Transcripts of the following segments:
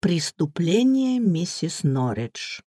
Преступление миссис Норридж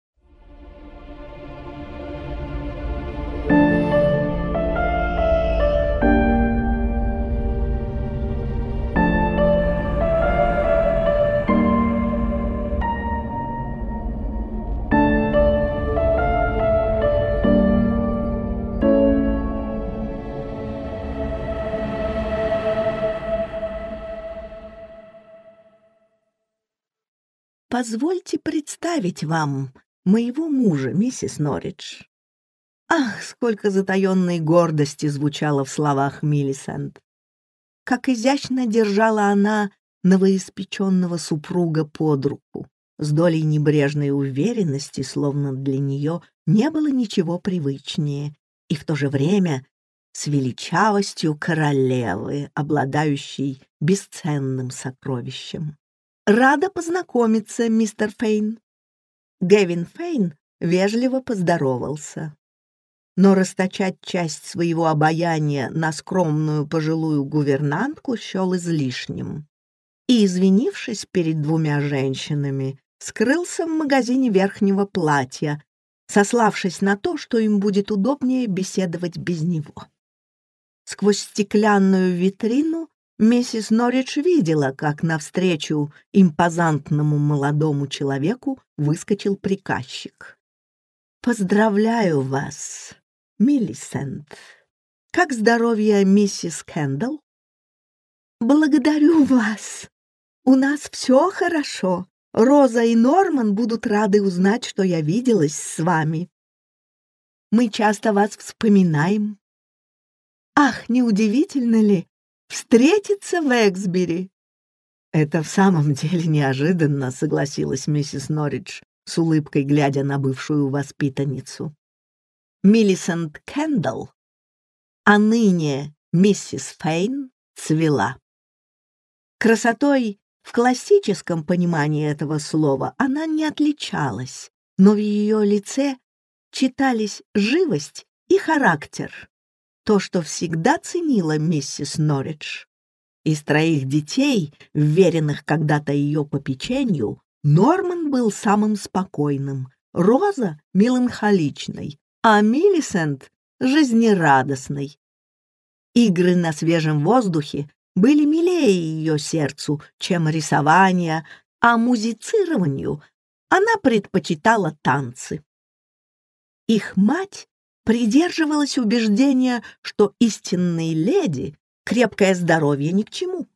Позвольте представить вам моего мужа, миссис Норридж. Ах, сколько затаенной гордости звучало в словах Миллисент. Как изящно держала она новоиспеченного супруга под руку, с долей небрежной уверенности, словно для нее не было ничего привычнее, и в то же время с величавостью королевы, обладающей бесценным сокровищем. «Рада познакомиться, мистер Фейн». Гевин Фейн вежливо поздоровался. Но расточать часть своего обаяния на скромную пожилую гувернантку счел излишним. И, извинившись перед двумя женщинами, скрылся в магазине верхнего платья, сославшись на то, что им будет удобнее беседовать без него. Сквозь стеклянную витрину Миссис Норридж видела, как навстречу импозантному молодому человеку выскочил приказчик. «Поздравляю вас, Миллисент. Как здоровье миссис Кэндалл?» «Благодарю вас. У нас все хорошо. Роза и Норман будут рады узнать, что я виделась с вами. Мы часто вас вспоминаем. Ах, неудивительно ли, встретиться в Эксбери. Это в самом деле неожиданно, согласилась миссис Норридж, с улыбкой глядя на бывшую воспитанницу. Миллисент Кендалл, а ныне миссис Фейн, цвела. Красотой в классическом понимании этого слова она не отличалась, но в ее лице читались живость и характер то, что всегда ценила миссис Норридж. Из троих детей, вверенных когда-то ее попечению, Норман был самым спокойным, Роза — меланхоличной, а Миллисент — жизнерадостной. Игры на свежем воздухе были милее ее сердцу, чем рисование, а музицированию она предпочитала танцы. Их мать придерживалась убеждения, что истинной леди крепкое здоровье ни к чему.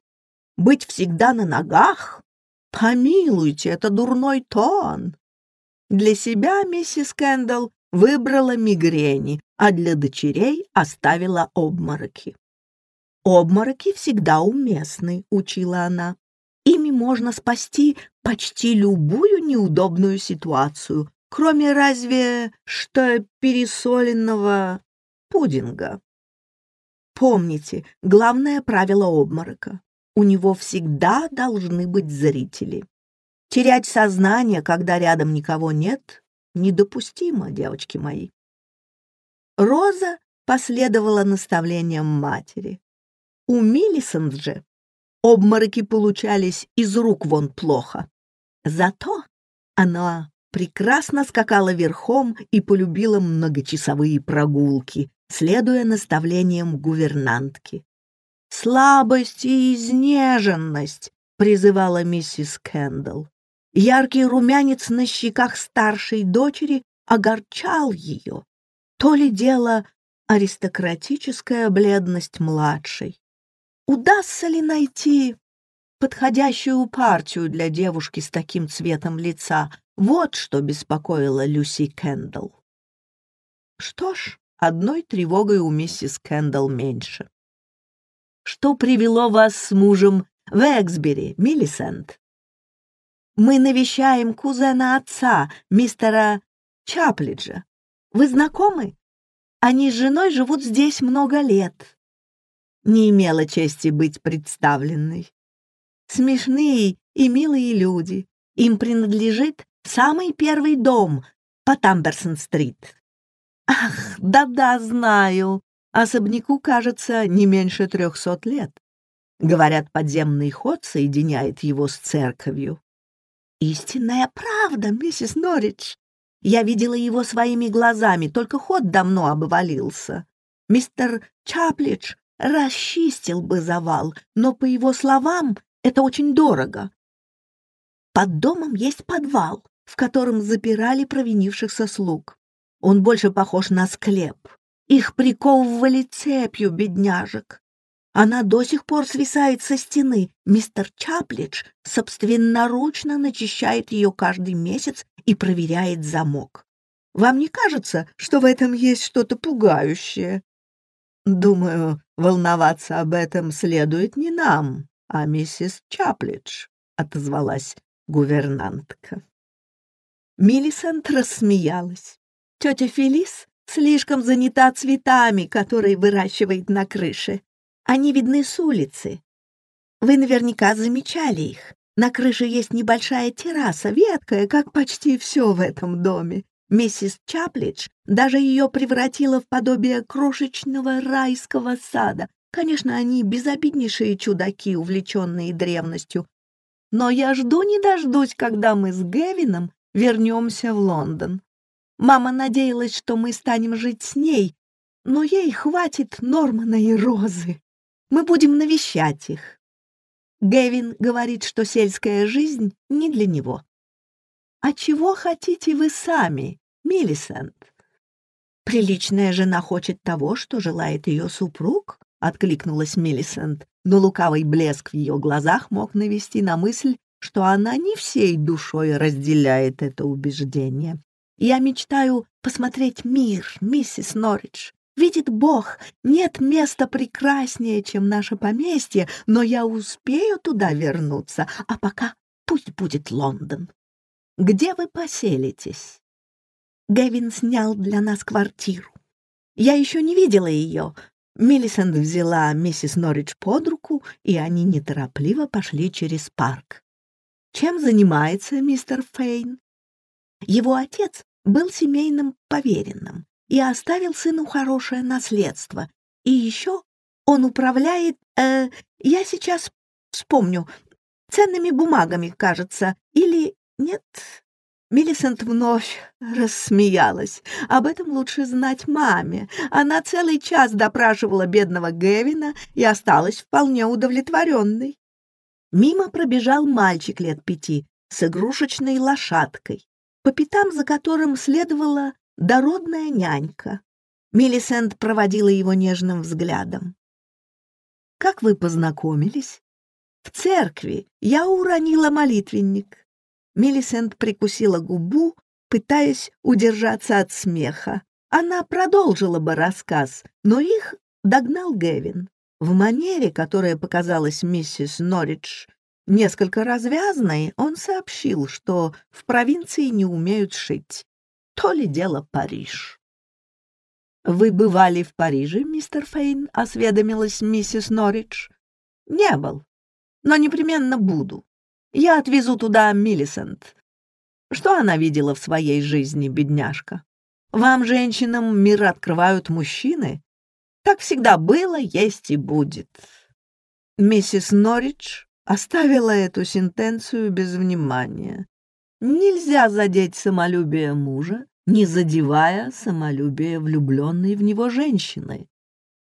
Быть всегда на ногах? Помилуйте, это дурной тон. Для себя миссис Кэндалл выбрала мигрени, а для дочерей оставила обмороки. «Обмороки всегда уместны», — учила она. «Ими можно спасти почти любую неудобную ситуацию, кроме разве что пересоленного пудинга. Помните, главное правило обморока. У него всегда должны быть зрители. Терять сознание, когда рядом никого нет, недопустимо, девочки мои. Роза последовала наставлениям матери. У Миллисент же обмороки получались из рук вон плохо. Зато она прекрасно скакала верхом и полюбила многочасовые прогулки, следуя наставлениям гувернантки. «Слабость и изнеженность», — призывала миссис Кэндалл. Яркий румянец на щеках старшей дочери огорчал ее. То ли дело аристократическая бледность младшей. Удастся ли найти подходящую партию для девушки с таким цветом лица, вот что беспокоило Люси Кэндалл. Что ж, одной тревогой у миссис Кэндалл меньше. Что привело вас с мужем в Эксбери, Миллисент? Мы навещаем кузена отца, мистера Чаплиджа. Вы знакомы? Они с женой живут здесь много лет. Не имела чести быть представленной. Смешные и милые люди. Им принадлежит Самый первый дом по Тамберсон-стрит. Ах, да-да, знаю. Особняку, кажется, не меньше трехсот лет. Говорят, подземный ход соединяет его с церковью. истинная правда, миссис Норридж. Я видела его своими глазами, только ход давно обвалился. Мистер Чаплидж расчистил бы завал, но, по его словам, это очень дорого. Под домом есть подвал, в котором запирали провинившихся слуг. Он больше похож на склеп. Их приковывали цепью, бедняжек. Она до сих пор свисает со стены. Мистер Чаплидж собственноручно начищает ее каждый месяц и проверяет замок. Вам не кажется, что в этом есть что-то пугающее? Думаю, волноваться об этом следует не нам, а миссис Чаплидж, — отозвалась гувернантка. Миллисент рассмеялась. Тетя Фелис слишком занята цветами, которые выращивает на крыше. Они видны с улицы. Вы наверняка замечали их. На крыше есть небольшая терраса, веткая, как почти все в этом доме. Миссис Чаплидж даже ее превратила в подобие крошечного райского сада. Конечно, они безобиднейшие чудаки, увлеченные древностью. Но я жду не дождусь, когда мы с Гевином вернемся в Лондон. Мама надеялась, что мы станем жить с ней, но ей хватит Нормана и Розы. Мы будем навещать их. Гевин говорит, что сельская жизнь не для него. А чего хотите вы сами, Миллисент? Приличная жена хочет того, что желает ее супруг, откликнулась Миллисент, но лукавый блеск в ее глазах мог навести на мысль, что она не всей душой разделяет это убеждение. Я мечтаю посмотреть мир, миссис Норридж, Видит Бог, нет места прекраснее, чем наше поместье, но я успею туда вернуться, а пока пусть будет Лондон. Где вы поселитесь? Гевин снял для нас квартиру. Я еще не видела ее. Миллисент взяла миссис Норридж под руку, и они неторопливо пошли через парк. Чем занимается мистер Фейн? Его отец был семейным поверенным и оставил сыну хорошее наследство. И еще он управляет, э, я сейчас вспомню, ценными бумагами, кажется, или нет? Миллисент вновь рассмеялась. Об этом лучше знать маме. Она целый час допрашивала бедного Гевина и осталась вполне удовлетворенной. Мимо пробежал мальчик лет пяти с игрушечной лошадкой, по пятам за которым следовала дородная нянька. Миллисент проводила его нежным взглядом. «Как вы познакомились?» «В церкви. Я уронила молитвенник». Миллисент прикусила губу, пытаясь удержаться от смеха. Она продолжила бы рассказ, но их догнал Гевин. В манере, которая показалась миссис Норридж несколько развязной, он сообщил, что в провинции не умеют шить то ли дело Париж. «Вы бывали в Париже, мистер Фейн?» — осведомилась миссис Норридж. «Не был, но непременно буду. Я отвезу туда Миллисент. Что она видела в своей жизни, бедняжка? Вам, женщинам, мир открывают мужчины? Так всегда было, есть и будет». Миссис Норридж оставила эту сентенцию без внимания. Нельзя задеть самолюбие мужа, не задевая самолюбие влюбленной в него женщины.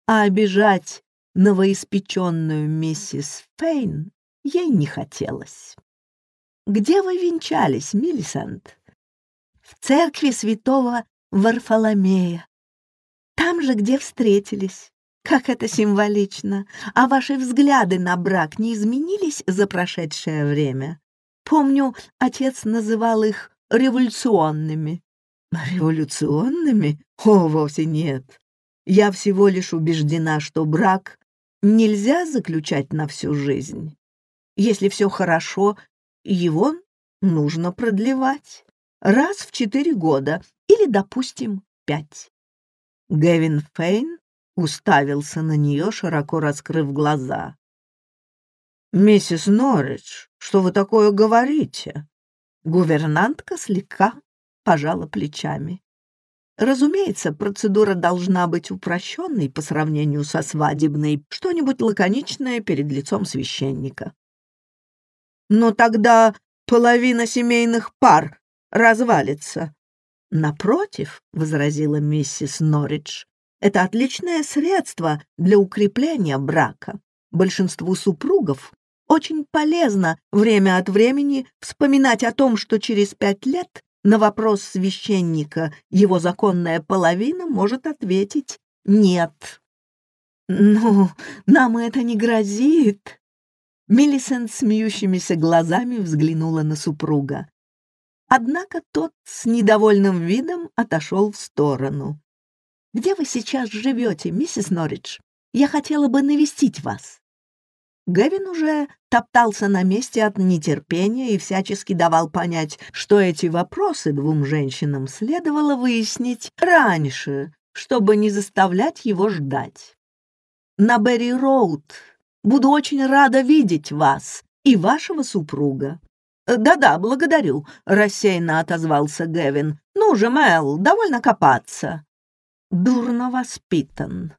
А обижать новоиспеченную миссис Фейн ей не хотелось. «Где вы венчались, Миллисент?» «В церкви святого Варфоломея. Там же, где встретились. Как это символично! А ваши взгляды на брак не изменились за прошедшее время?» Помню, отец называл их революционными. Революционными? О, вовсе нет. Я всего лишь убеждена, что брак нельзя заключать на всю жизнь. Если все хорошо, его нужно продлевать. Раз в четыре года или, допустим, пять. Гевин Фейн уставился на нее, широко раскрыв глаза. «Миссис Норридж, что вы такое говорите?» Гувернантка слегка пожала плечами. Разумеется, процедура должна быть упрощенной по сравнению со свадебной, что-нибудь лаконичное перед лицом священника. Но тогда половина семейных пар развалится. Напротив, — возразила миссис Норридж, — это отличное средство для укрепления брака. Большинству супругов очень полезно время от времени вспоминать о том, что через пять лет на вопрос священника его законная половина может ответить «нет». «Ну, нам это не грозит». Миллисент смеющимися глазами взглянула на супруга. Однако тот с недовольным видом отошел в сторону. «Где вы сейчас живете, миссис Норридж? Я хотела бы навестить вас». Гэвин уже топтался на месте от нетерпения и всячески давал понять, что эти вопросы двум женщинам следовало выяснить раньше, чтобы не заставлять его ждать. «На Берри-Роуд. Буду очень рада видеть вас и вашего супруга». «Да-да, благодарю», — рассеянно отозвался Гэвин. «Ну же, Мэл, довольно копаться». «Дурно воспитан»,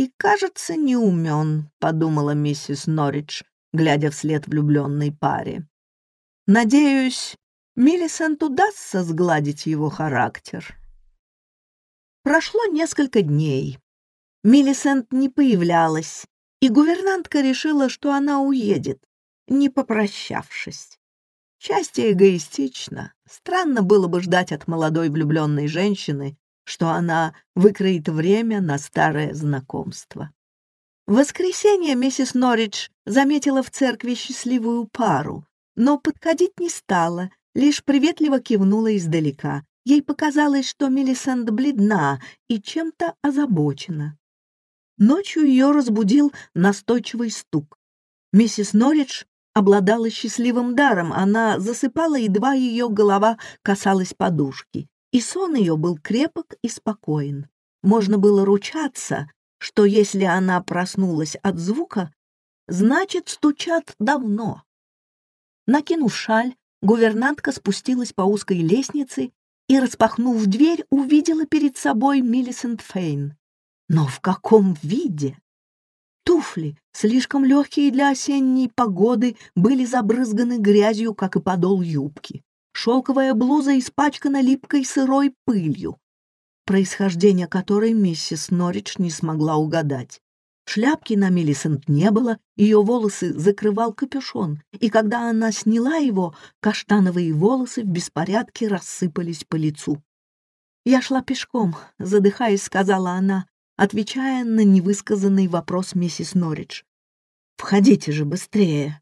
и, кажется, не умен», — подумала миссис Норридж, глядя вслед влюбленной паре. «Надеюсь, Миллисент удастся сгладить его характер». Прошло несколько дней. Миллисент не появлялась, и гувернантка решила, что она уедет, не попрощавшись. Счастье эгоистично. Странно было бы ждать от молодой влюбленной женщины, что она выкроит время на старое знакомство. В воскресенье миссис Норридж заметила в церкви счастливую пару, но подходить не стала, лишь приветливо кивнула издалека. Ей показалось, что Мелисент бледна и чем-то озабочена. Ночью ее разбудил настойчивый стук. Миссис Норридж обладала счастливым даром, она засыпала, едва ее голова касалась подушки и сон ее был крепок и спокоен. Можно было ручаться, что если она проснулась от звука, значит, стучат давно. Накинув шаль, гувернантка спустилась по узкой лестнице и, распахнув дверь, увидела перед собой Миллисент Фейн. Но в каком виде? Туфли, слишком легкие для осенней погоды, были забрызганы грязью, как и подол юбки. Шелковая блуза испачкана липкой сырой пылью, происхождение которой миссис Норридж не смогла угадать. Шляпки на Миллисент не было, ее волосы закрывал капюшон, и когда она сняла его, каштановые волосы в беспорядке рассыпались по лицу. «Я шла пешком», — задыхаясь, сказала она, отвечая на невысказанный вопрос миссис Норридж. «Входите же быстрее!»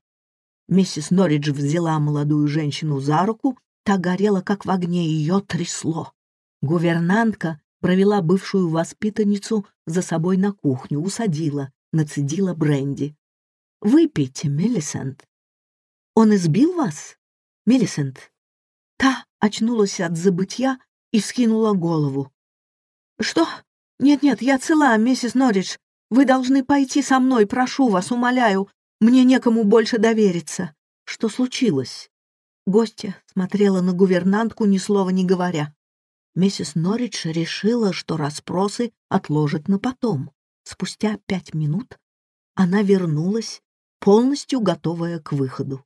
Миссис Норридж взяла молодую женщину за руку, та горела, как в огне, ее трясло. Гувернантка провела бывшую воспитанницу за собой на кухню, усадила, нацедила бренди. «Выпейте, Мелисент». «Он избил вас, Мелисент?» Та очнулась от забытья и скинула голову. «Что? Нет-нет, я цела, миссис Норридж. Вы должны пойти со мной, прошу вас, умоляю. Мне некому больше довериться. Что случилось? Гостья смотрела на гувернантку, ни слова не говоря. Миссис Норридж решила, что расспросы отложат на потом. Спустя пять минут она вернулась, полностью готовая к выходу.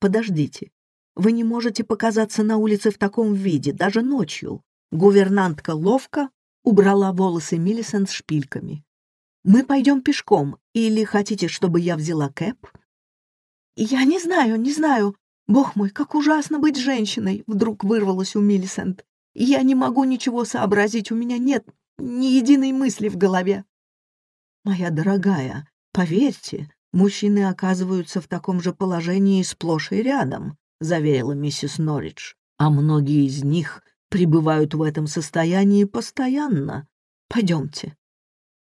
«Подождите, вы не можете показаться на улице в таком виде, даже ночью». Гувернантка ловко убрала волосы Миллисент шпильками. Мы пойдем пешком, или хотите, чтобы я взяла кэп?» «Я не знаю, не знаю. Бог мой, как ужасно быть женщиной!» Вдруг вырвалась у Миллисент. «Я не могу ничего сообразить, у меня нет ни единой мысли в голове». «Моя дорогая, поверьте, мужчины оказываются в таком же положении сплошь и рядом», заверила миссис Норридж. «А многие из них пребывают в этом состоянии постоянно. Пойдемте».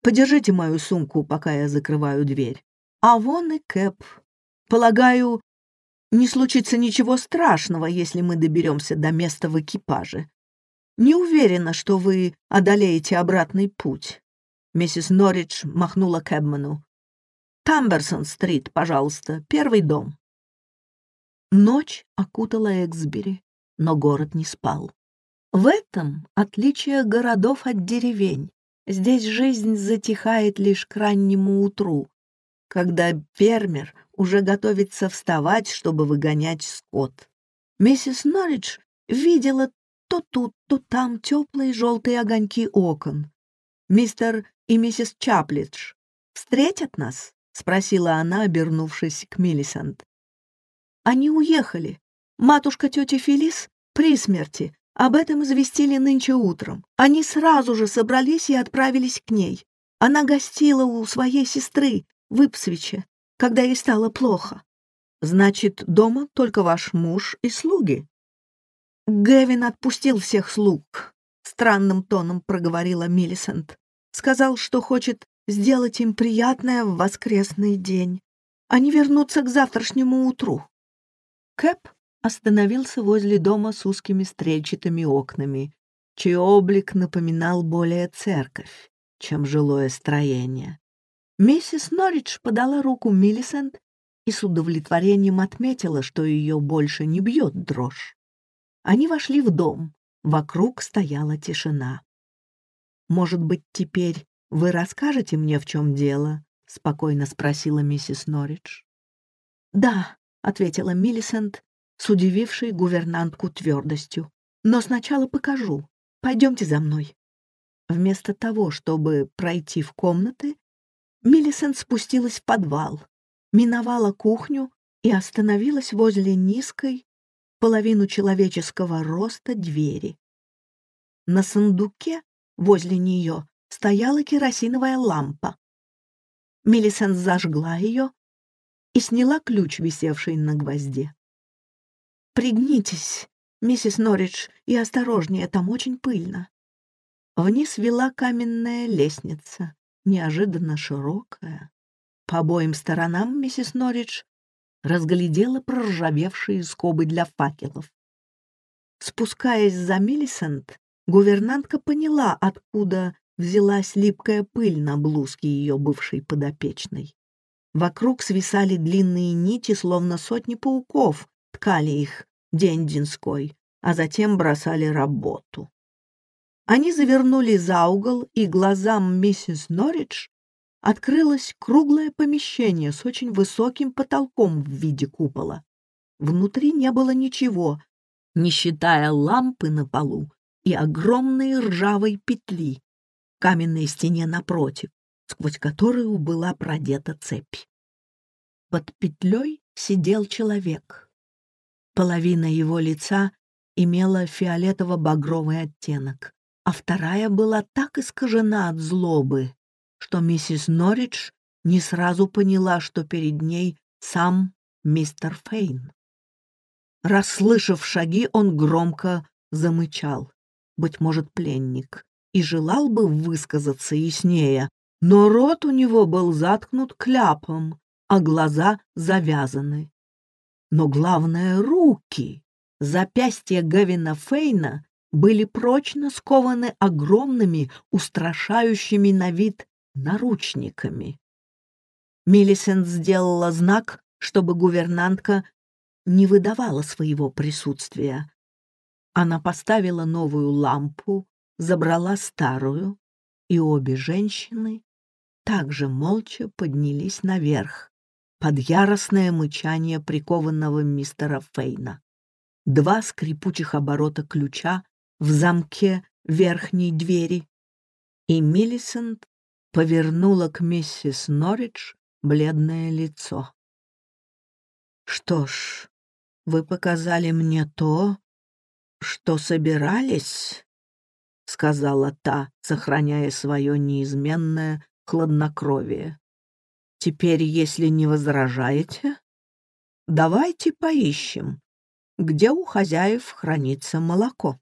Подержите мою сумку, пока я закрываю дверь. А вон и Кэп. Полагаю, не случится ничего страшного, если мы доберемся до места в экипаже. Не уверена, что вы одолеете обратный путь. Миссис Норридж махнула Кэбману. «Тамберсон-стрит, пожалуйста, первый дом». Ночь окутала Эксбери, но город не спал. В этом отличие городов от деревень. Здесь жизнь затихает лишь к раннему утру, когда фермер уже готовится вставать, чтобы выгонять скот. Миссис Норридж видела то тут, то там теплые желтые огоньки окон. «Мистер и миссис Чаплидж встретят нас?» — спросила она, обернувшись к Миллисант. «Они уехали. Матушка тети Фелис при смерти. Об этом известили нынче утром. Они сразу же собрались и отправились к ней. Она гостила у своей сестры в Ипсвиче, когда ей стало плохо. Значит, дома только ваш муж и слуги. Гевин отпустил всех слуг, странным тоном проговорила Миллисент. Сказал, что хочет сделать им приятное в воскресный день. Они вернутся к завтрашнему утру. Кэп остановился возле дома с узкими стрельчатыми окнами, чей облик напоминал более церковь, чем жилое строение. Миссис Норридж подала руку Миллисент и с удовлетворением отметила, что ее больше не бьет дрожь. Они вошли в дом. Вокруг стояла тишина. «Может быть, теперь вы расскажете мне, в чем дело?» — спокойно спросила миссис Норридж. «Да», — ответила Миллисент, с удивившей гувернантку твердостью. «Но сначала покажу. Пойдемте за мной». Вместо того, чтобы пройти в комнаты, Миллисент спустилась в подвал, миновала кухню и остановилась возле низкой, половину человеческого роста двери. На сундуке возле нее стояла керосиновая лампа. Миллисент зажгла ее и сняла ключ, висевший на гвозде. «Пригнитесь, миссис Норридж, и осторожнее, там очень пыльно». Вниз вела каменная лестница, неожиданно широкая. По обоим сторонам миссис Норридж разглядела проржавевшие скобы для факелов. Спускаясь за Миллисент, гувернантка поняла, откуда взялась липкая пыль на блузке ее бывшей подопечной. Вокруг свисали длинные нити, словно сотни пауков, ткали их день-деньской, а затем бросали работу. Они завернули за угол, и глазам миссис Норридж открылось круглое помещение с очень высоким потолком в виде купола. Внутри не было ничего, не считая лампы на полу и огромной ржавой петли в каменной стене напротив, сквозь которую была продета цепь. Под петлей сидел человек. Половина его лица имела фиолетово-багровый оттенок, а вторая была так искажена от злобы, что миссис Норридж не сразу поняла, что перед ней сам мистер Фейн. Расслышав шаги, он громко замычал, быть может, пленник, и желал бы высказаться яснее, но рот у него был заткнут кляпом, а глаза завязаны. Но главное — руки. Запястья Гавина Фейна были прочно скованы огромными, устрашающими на вид наручниками. Миллисент сделала знак, чтобы гувернантка не выдавала своего присутствия. Она поставила новую лампу, забрала старую, и обе женщины также молча поднялись наверх под яростное мычание прикованного мистера Фейна. Два скрипучих оборота ключа в замке верхней двери, и Миллисент повернула к миссис Норридж бледное лицо. «Что ж, вы показали мне то, что собирались?» — сказала та, сохраняя свое неизменное хладнокровие. «Теперь, если не возражаете, давайте поищем, где у хозяев хранится молоко».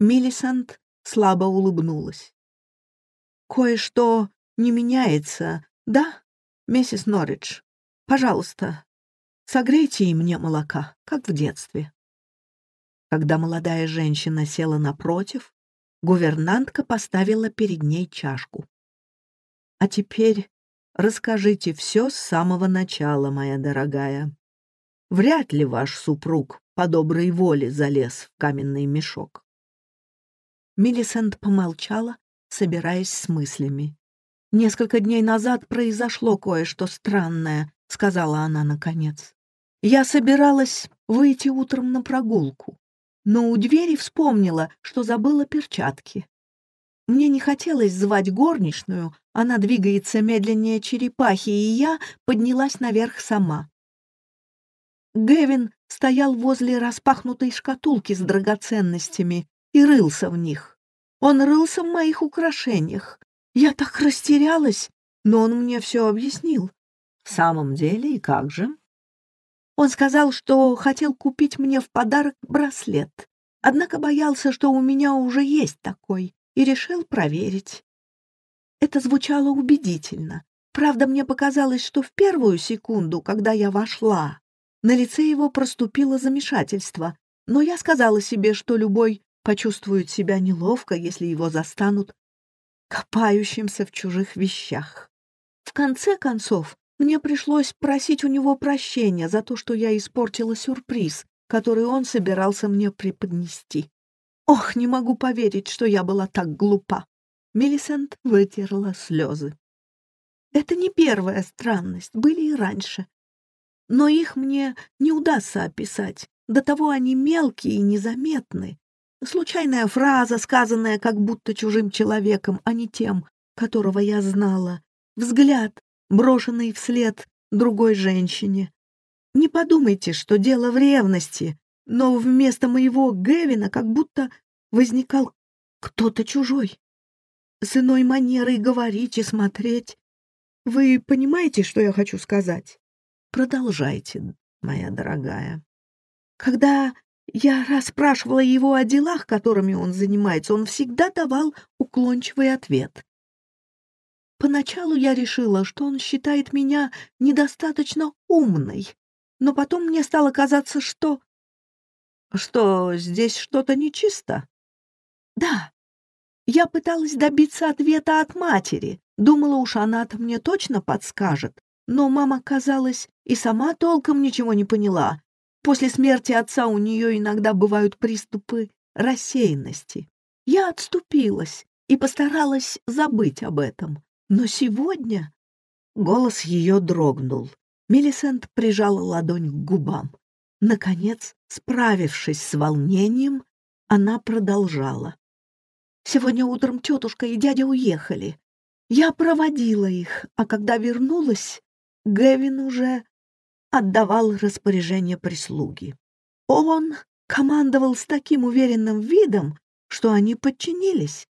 Миллисант слабо улыбнулась. Кое-что не меняется, да, миссис Норридж? Пожалуйста, согрейте и мне молока, как в детстве. Когда молодая женщина села напротив, гувернантка поставила перед ней чашку. А теперь расскажите все с самого начала, моя дорогая. Вряд ли ваш супруг по доброй воле залез в каменный мешок. Миллисент помолчала, собираясь с мыслями. «Несколько дней назад произошло кое-что странное», — сказала она наконец. «Я собиралась выйти утром на прогулку, но у двери вспомнила, что забыла перчатки. Мне не хотелось звать горничную, она двигается медленнее черепахи, и я поднялась наверх сама. Гевин стоял возле распахнутой шкатулки с драгоценностями и рылся в них. Он рылся в моих украшениях. Я так растерялась, но он мне все объяснил. В самом деле, и как же? Он сказал, что хотел купить мне в подарок браслет, однако боялся, что у меня уже есть такой, и решил проверить. Это звучало убедительно. Правда, мне показалось, что в первую секунду, когда я вошла, на лице его проступило замешательство, но я сказала себе, что любой почувствует себя неловко, если его застанут копающимся в чужих вещах. В конце концов, мне пришлось просить у него прощения за то, что я испортила сюрприз, который он собирался мне преподнести. Ох, не могу поверить, что я была так глупа. Мелисент вытерла слезы. Это не первая странность, были и раньше но их мне не удастся описать. До того они мелкие и незаметны. Случайная фраза, сказанная как будто чужим человеком, а не тем, которого я знала. Взгляд, брошенный вслед другой женщине. Не подумайте, что дело в ревности, но вместо моего Гевина как будто возникал кто-то чужой. С иной манерой говорить и смотреть. Вы понимаете, что я хочу сказать? Продолжайте, моя дорогая. Когда я расспрашивала его о делах, которыми он занимается, он всегда давал уклончивый ответ. Поначалу я решила, что он считает меня недостаточно умной, но потом мне стало казаться, что... Что здесь что-то нечисто? Да. Я пыталась добиться ответа от матери. Думала, уж она-то мне точно подскажет. Но мама, казалось, и сама толком ничего не поняла. После смерти отца у нее иногда бывают приступы рассеянности. Я отступилась и постаралась забыть об этом. Но сегодня голос ее дрогнул. Мелисент прижала ладонь к губам. Наконец, справившись с волнением, она продолжала. «Сегодня утром тетушка и дядя уехали. Я проводила их, а когда вернулась, Гевин уже отдавал распоряжение прислуги. Он командовал с таким уверенным видом, что они подчинились.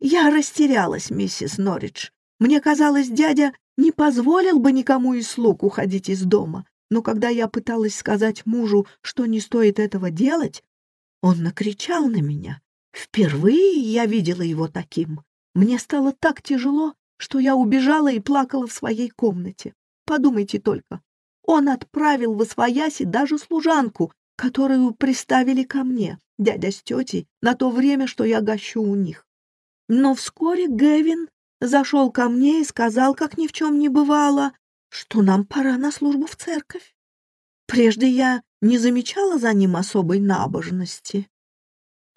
Я растерялась, миссис Норридж. Мне казалось, дядя не позволил бы никому из слуг уходить из дома, но когда я пыталась сказать мужу, что не стоит этого делать, он накричал на меня. Впервые я видела его таким. Мне стало так тяжело, что я убежала и плакала в своей комнате. Подумайте только, он отправил в Освояси даже служанку, которую приставили ко мне, дядя с тетей, на то время, что я гощу у них. Но вскоре Гевин зашел ко мне и сказал, как ни в чем не бывало, что нам пора на службу в церковь. Прежде я не замечала за ним особой набожности.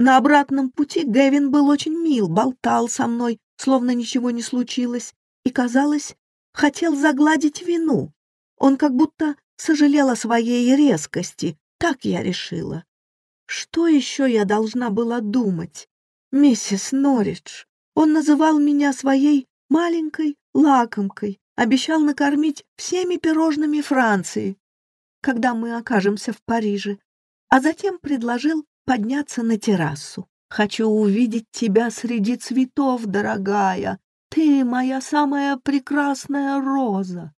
На обратном пути Гевин был очень мил, болтал со мной, словно ничего не случилось, и, казалось, хотел загладить вину. Он как будто сожалел о своей резкости, так я решила. Что еще я должна была думать? Миссис Норридж, он называл меня своей маленькой лакомкой, обещал накормить всеми пирожными Франции, когда мы окажемся в Париже, а затем предложил подняться на террасу. «Хочу увидеть тебя среди цветов, дорогая», ты моя самая прекрасная роза.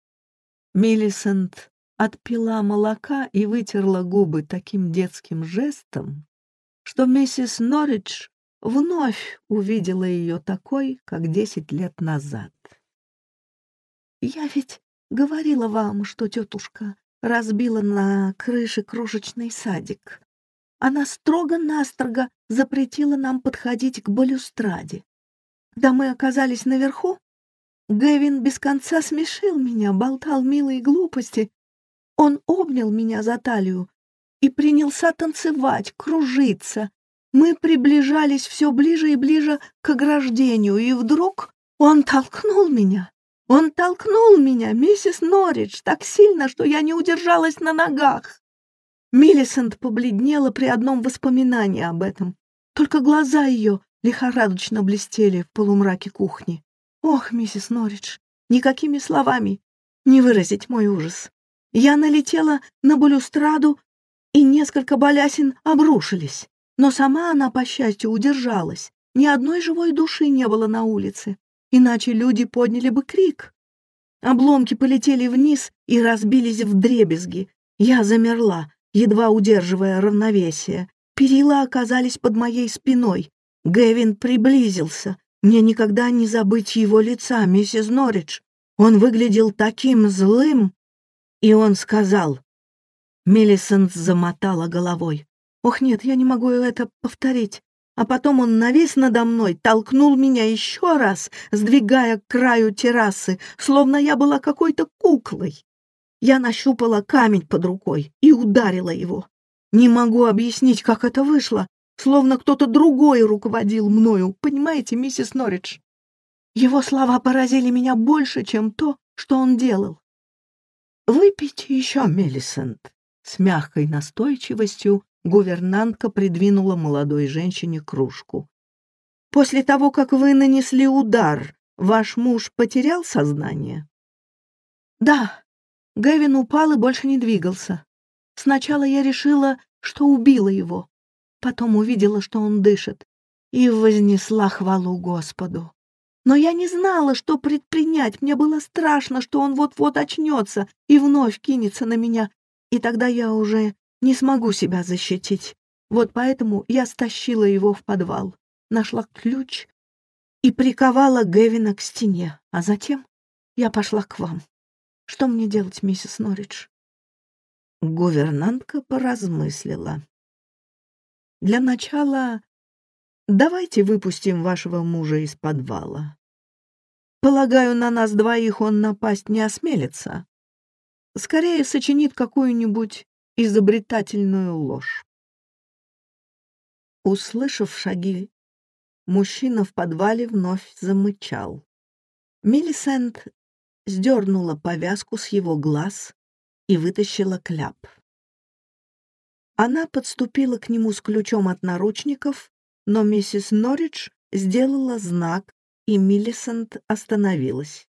Миллисент отпила молока и вытерла губы таким детским жестом, что миссис Норридж вновь увидела ее такой, как десять лет назад. «Я ведь говорила вам, что тетушка разбила на крыше крошечный садик. Она строго-настрого запретила нам подходить к балюстраде. Когда мы оказались наверху, Гэвин без конца смешил меня, болтал милые глупости. Он обнял меня за талию и принялся танцевать, кружиться. Мы приближались все ближе и ближе к ограждению, и вдруг он толкнул меня. Он толкнул меня, миссис Норридж, так сильно, что я не удержалась на ногах. Миллисент побледнела при одном воспоминании об этом. Только глаза ее лихорадочно блестели в полумраке кухни. Ох, миссис Норридж, никакими словами не выразить мой ужас. Я налетела на балюстраду, и несколько балясин обрушились. Но сама она, по счастью, удержалась. Ни одной живой души не было на улице иначе люди подняли бы крик. Обломки полетели вниз и разбились в дребезги. Я замерла, едва удерживая равновесие. Перила оказались под моей спиной. Гэвин приблизился. Мне никогда не забыть его лица, миссис Норридж. Он выглядел таким злым. И он сказал... Миллисент замотала головой. «Ох, нет, я не могу это повторить. А потом он навис надо мной, толкнул меня еще раз, сдвигая к краю террасы, словно я была какой-то куклой. Я нащупала камень под рукой и ударила его. Не могу объяснить, как это вышло, словно кто-то другой руководил мною, понимаете, миссис Норридж? Его слова поразили меня больше, чем то, что он делал. «Выпейте еще, Мелисент», — с мягкой настойчивостью Гувернантка придвинула молодой женщине кружку. «После того, как вы нанесли удар, ваш муж потерял сознание?» «Да». Гэвин упал и больше не двигался. Сначала я решила, что убила его. Потом увидела, что он дышит, и вознесла хвалу Господу. Но я не знала, что предпринять. Мне было страшно, что он вот-вот очнется и вновь кинется на меня, и тогда я уже не смогу себя защитить. Вот поэтому я стащила его в подвал, нашла ключ и приковала Гевина к стене, а затем я пошла к вам. Что мне делать, миссис Норридж?» Гувернантка поразмыслила. «Для начала давайте выпустим вашего мужа из подвала. Полагаю, на нас двоих он напасть не осмелится. Скорее сочинит какую-нибудь изобретательную ложь. Услышав шаги, мужчина в подвале вновь замычал. Миллисент сдернула повязку с его глаз и вытащила кляп. Она подступила к нему с ключом от наручников, но миссис Норридж сделала знак, и Миллисент остановилась.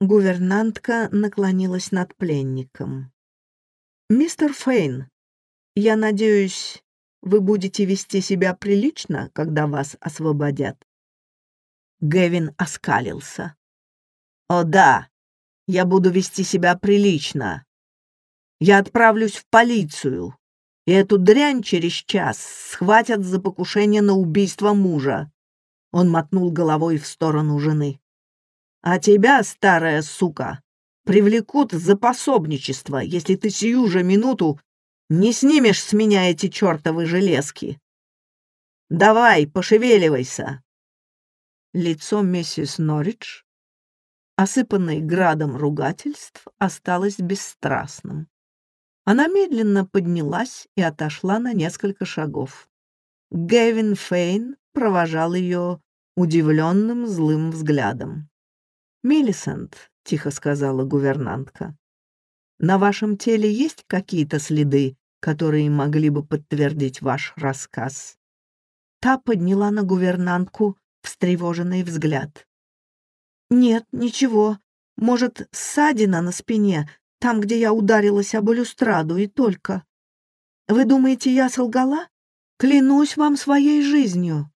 Гувернантка наклонилась над пленником. «Мистер Фейн, я надеюсь, вы будете вести себя прилично, когда вас освободят?» Гэвин оскалился. «О да, я буду вести себя прилично. Я отправлюсь в полицию, и эту дрянь через час схватят за покушение на убийство мужа». Он мотнул головой в сторону жены. «А тебя, старая сука, привлекут за пособничество, если ты сию же минуту не снимешь с меня эти чертовы железки. Давай, пошевеливайся. Лицо миссис Норридж, осыпанное градом ругательств, осталось бесстрастным. Она медленно поднялась и отошла на несколько шагов. Гэвин Фейн провожал ее удивленным злым взглядом. «Миллисент, — тихо сказала гувернантка. «На вашем теле есть какие-то следы, которые могли бы подтвердить ваш рассказ?» Та подняла на гувернантку встревоженный взгляд. «Нет, ничего. Может, ссадина на спине, там, где я ударилась об балюстраду, и только. Вы думаете, я солгала? Клянусь вам своей жизнью!»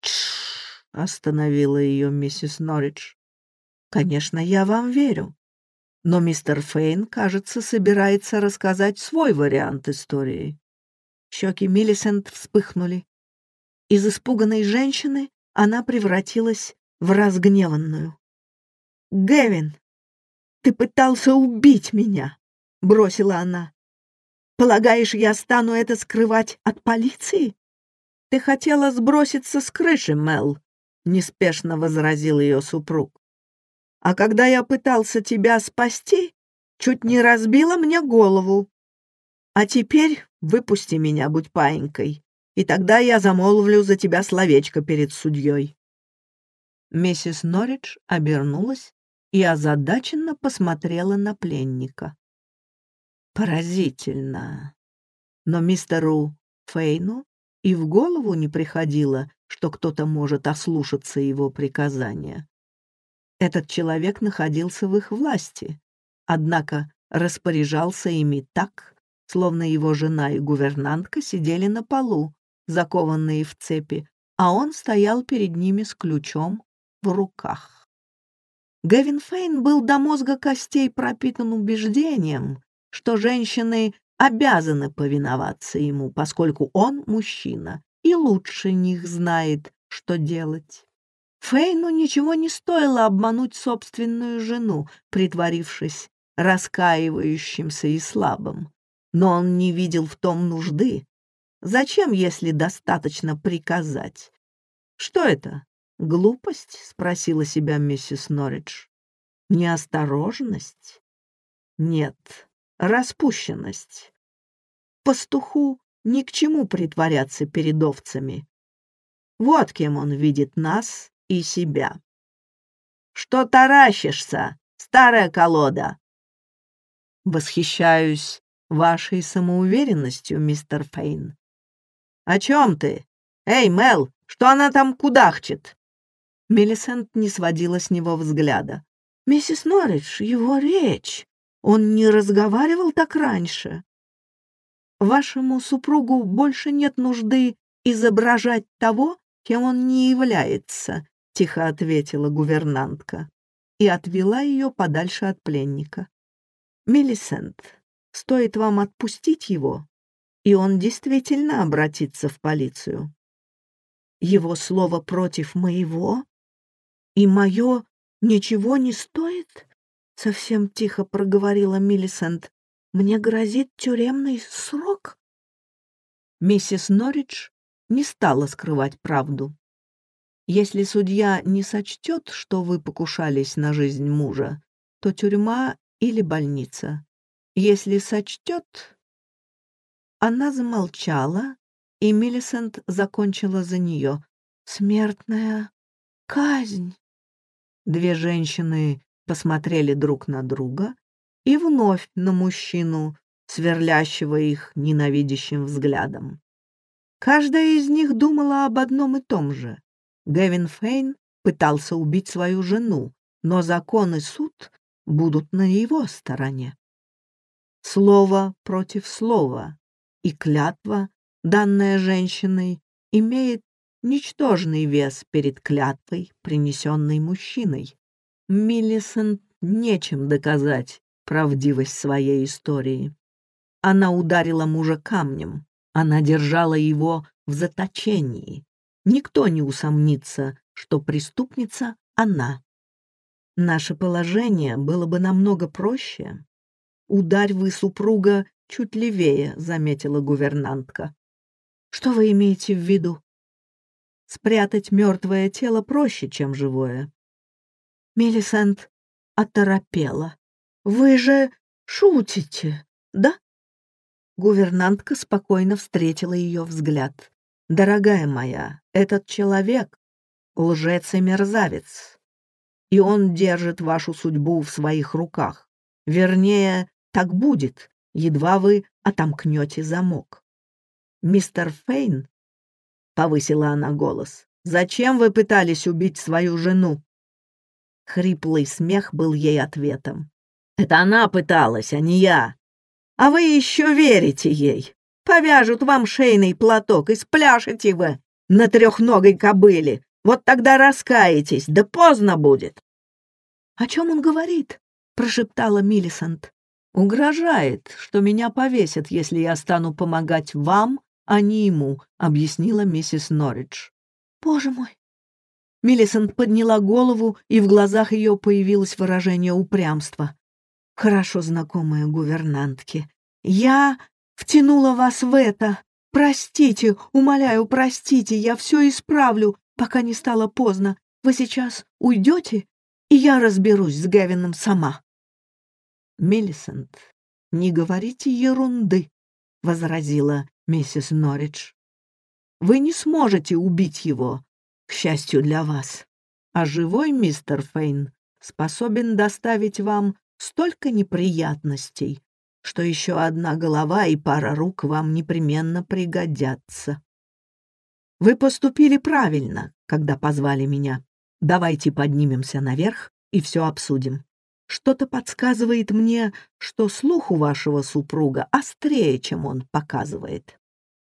«Тш!» — остановила ее миссис Норридж. Конечно, я вам верю. Но мистер Фейн, кажется, собирается рассказать свой вариант истории. Щеки Миллисент вспыхнули. Из испуганной женщины она превратилась в разгневанную. «Гевин, ты пытался убить меня!» — бросила она. «Полагаешь, я стану это скрывать от полиции?» «Ты хотела сброситься с крыши, Мел», — неспешно возразил ее супруг. А когда я пытался тебя спасти, чуть не разбила мне голову. А теперь выпусти меня, будь паинькой, и тогда я замолвлю за тебя словечко перед судьей. Миссис Норридж обернулась и озадаченно посмотрела на пленника. Поразительно. Но мистеру Фейну и в голову не приходило, что кто-то может ослушаться его приказания. Этот человек находился в их власти, однако распоряжался ими так, словно его жена и гувернантка сидели на полу, закованные в цепи, а он стоял перед ними с ключом в руках. Гевин Фейн был до мозга костей пропитан убеждением, что женщины обязаны повиноваться ему, поскольку он мужчина и лучше них знает, что делать. Фейну ничего не стоило обмануть собственную жену, притворившись раскаивающимся и слабым. Но он не видел в том нужды. Зачем, если достаточно приказать? Что это? Глупость? спросила себя миссис Норридж. Неосторожность? Нет, распущенность. Пастуху ни к чему притворяться перед овцами. Вот кем он видит нас и себя. «Что таращишься, старая колода?» «Восхищаюсь вашей самоуверенностью, мистер Фейн». «О чем ты? Эй, Мел, что она там кудахчет?» Мелисент не сводила с него взгляда. «Миссис Норридж, его речь. Он не разговаривал так раньше. Вашему супругу больше нет нужды изображать того, кем он не является», — тихо ответила гувернантка и отвела ее подальше от пленника. «Мелисент, стоит вам отпустить его, и он действительно обратится в полицию. Его слово против моего и мое ничего не стоит?» — совсем тихо проговорила Миллисент. «Мне грозит тюремный срок?» Миссис Норридж не стала скрывать правду. Если судья не сочтет, что вы покушались на жизнь мужа, то тюрьма или больница. Если сочтет... Она замолчала, и Миллисент закончила за нее. «Смертная казнь!» Две женщины посмотрели друг на друга и вновь на мужчину, сверлящего их ненавидящим взглядом. Каждая из них думала об одном и том же. Гевин Фейн пытался убить свою жену, но закон и суд будут на его стороне. Слово против слова, и клятва, данная женщиной, имеет ничтожный вес перед клятвой, принесенной мужчиной. Миллисент нечем доказать правдивость своей истории. Она ударила мужа камнем, она держала его в заточении. Никто не усомнится, что преступница — она. Наше положение было бы намного проще. Ударь вы супруга чуть левее, — заметила гувернантка. Что вы имеете в виду? Спрятать мертвое тело проще, чем живое. Мелисент оторопела. Вы же шутите, да? Гувернантка спокойно встретила ее взгляд. «Дорогая моя, этот человек — лжец и мерзавец, и он держит вашу судьбу в своих руках. Вернее, так будет, едва вы отомкнете замок. Мистер Фейн повысила она голос. «Зачем вы пытались убить свою жену?» Хриплый смех был ей ответом. «Это она пыталась, а не я. А вы еще верите ей. Повяжут вам шейный платок и спляшете вы на трехногой кобыле. Вот тогда раскаетесь, да поздно будет». «О чем он говорит?» — прошептала Миллисант. «Угрожает, что меня повесят, если я стану помогать вам а не ему», — объяснила миссис Норридж. «Боже мой!» Миллисент подняла голову, и в глазах ее появилось выражение упрямства. «Хорошо знакомая гувернантке. Я втянула вас в это. Простите, умоляю, простите, я все исправлю, пока не стало поздно. Вы сейчас уйдете, и я разберусь с Гевином сама». «Миллисент, не говорите ерунды», — возразила миссис Норридж. Вы не сможете убить его, к счастью для вас. а живой мистер Фейн способен доставить вам столько неприятностей, что еще одна голова и пара рук вам непременно пригодятся. Вы поступили правильно, когда позвали меня. Давайте поднимемся наверх и все обсудим. Что-то подсказывает мне, что слух у вашего супруга острее, чем он показывает.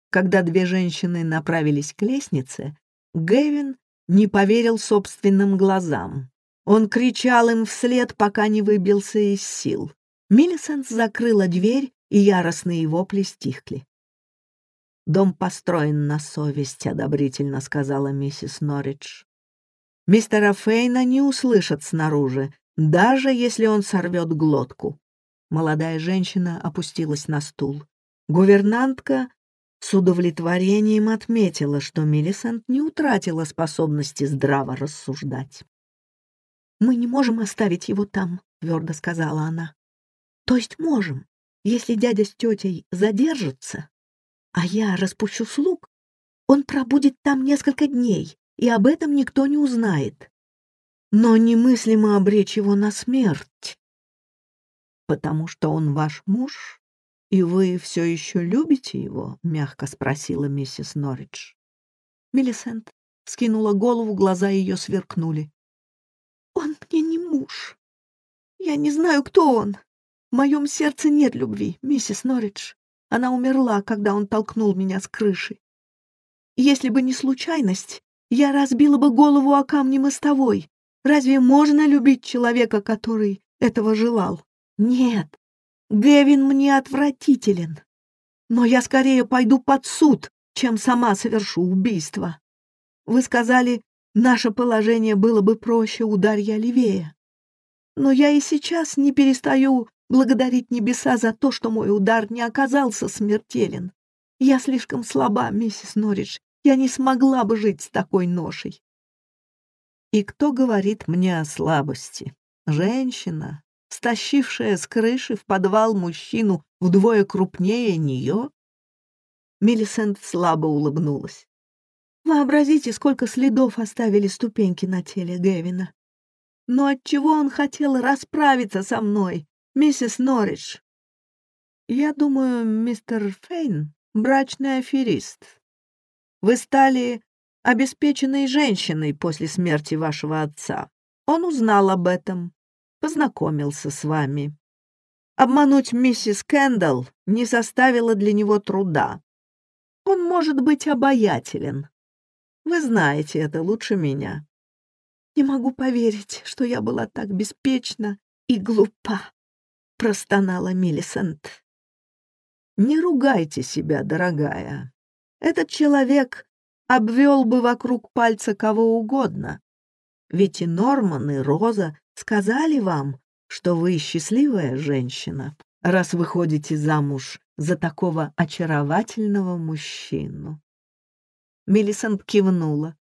Когда две женщины направились к лестнице, Гэвин не поверил собственным глазам. Он кричал им вслед, пока не выбился из сил. Миллисент закрыла дверь, и яростные вопли стихли. «Дом построен на совесть», — одобрительно сказала миссис Норридж. «Мистера Фейна не услышат снаружи, даже если он сорвет глотку». Молодая женщина опустилась на стул. Гувернантка с удовлетворением отметила, что Миллисент не утратила способности здраво рассуждать. «Мы не можем оставить его там», — твердо сказала она. «То есть можем, если дядя с тетей задержатся, а я распущу слуг, он пробудет там несколько дней, и об этом никто не узнает. Но немыслимо обречь его на смерть, потому что он ваш муж, и вы все еще любите его?» — мягко спросила миссис Норридж. Миллисент скинула голову, глаза ее сверкнули. «Он мне не муж. Я не знаю, кто он. В моем сердце нет любви, миссис Норридж. Она умерла, когда он толкнул меня с крыши. Если бы не случайность, я разбила бы голову о камне мостовой. Разве можно любить человека, который этого желал? Нет. Гевин мне отвратителен. Но я скорее пойду под суд, чем сама совершу убийство. Вы сказали, наше положение было бы проще у Дарья Левея. Но я и сейчас не перестаю благодарить небеса за то, что мой удар не оказался смертелен. Я слишком слаба, миссис Норридж. Я не смогла бы жить с такой ношей. И кто говорит мне о слабости? Женщина, стащившая с крыши в подвал мужчину вдвое крупнее нее? Миллисент слабо улыбнулась. Вообразите, сколько следов оставили ступеньки на теле Гевина. Но отчего он хотел расправиться со мной? «Миссис Норридж, я думаю, мистер Фейн — брачный аферист. Вы стали обеспеченной женщиной после смерти вашего отца. Он узнал об этом, познакомился с вами. Обмануть миссис Кэндалл не составило для него труда. Он может быть обаятелен. Вы знаете это лучше меня. Не могу поверить, что я была так беспечна и глупа простонала Миллисент. «Не ругайте себя, дорогая. Этот человек обвел бы вокруг пальца кого угодно. Ведь и Норман, и Роза сказали вам, что вы счастливая женщина, раз выходите замуж за такого очаровательного мужчину». Миллисент кивнула.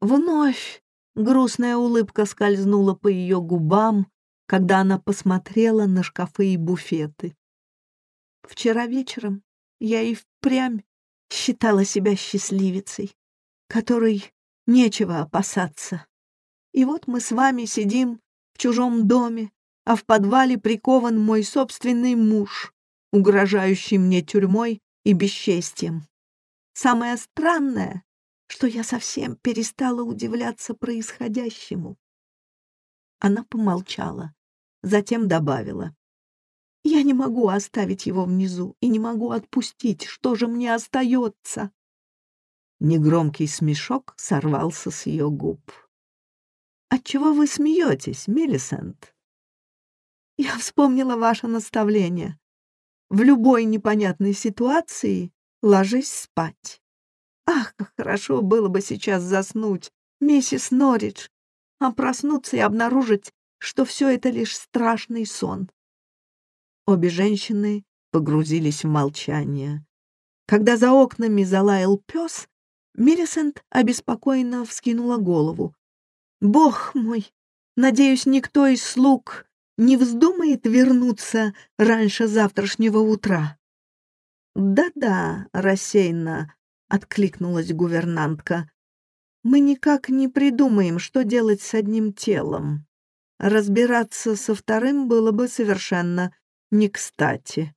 Вновь грустная улыбка скользнула по ее губам, когда она посмотрела на шкафы и буфеты. Вчера вечером я и впрямь считала себя счастливицей, которой нечего опасаться. И вот мы с вами сидим в чужом доме, а в подвале прикован мой собственный муж, угрожающий мне тюрьмой и бесчестием. Самое странное, что я совсем перестала удивляться происходящему. Она помолчала, затем добавила. «Я не могу оставить его внизу и не могу отпустить. Что же мне остается?» Негромкий смешок сорвался с ее губ. «Отчего вы смеетесь, Миллисент?» «Я вспомнила ваше наставление. В любой непонятной ситуации ложись спать. Ах, как хорошо было бы сейчас заснуть, миссис Норридж, а проснуться и обнаружить, что все это лишь страшный сон. Обе женщины погрузились в молчание. Когда за окнами залаял пес, Миллисент обеспокоенно вскинула голову. «Бог мой! Надеюсь, никто из слуг не вздумает вернуться раньше завтрашнего утра?» «Да-да», — рассеянно откликнулась гувернантка. Мы никак не придумаем, что делать с одним телом. Разбираться со вторым было бы совершенно не кстати.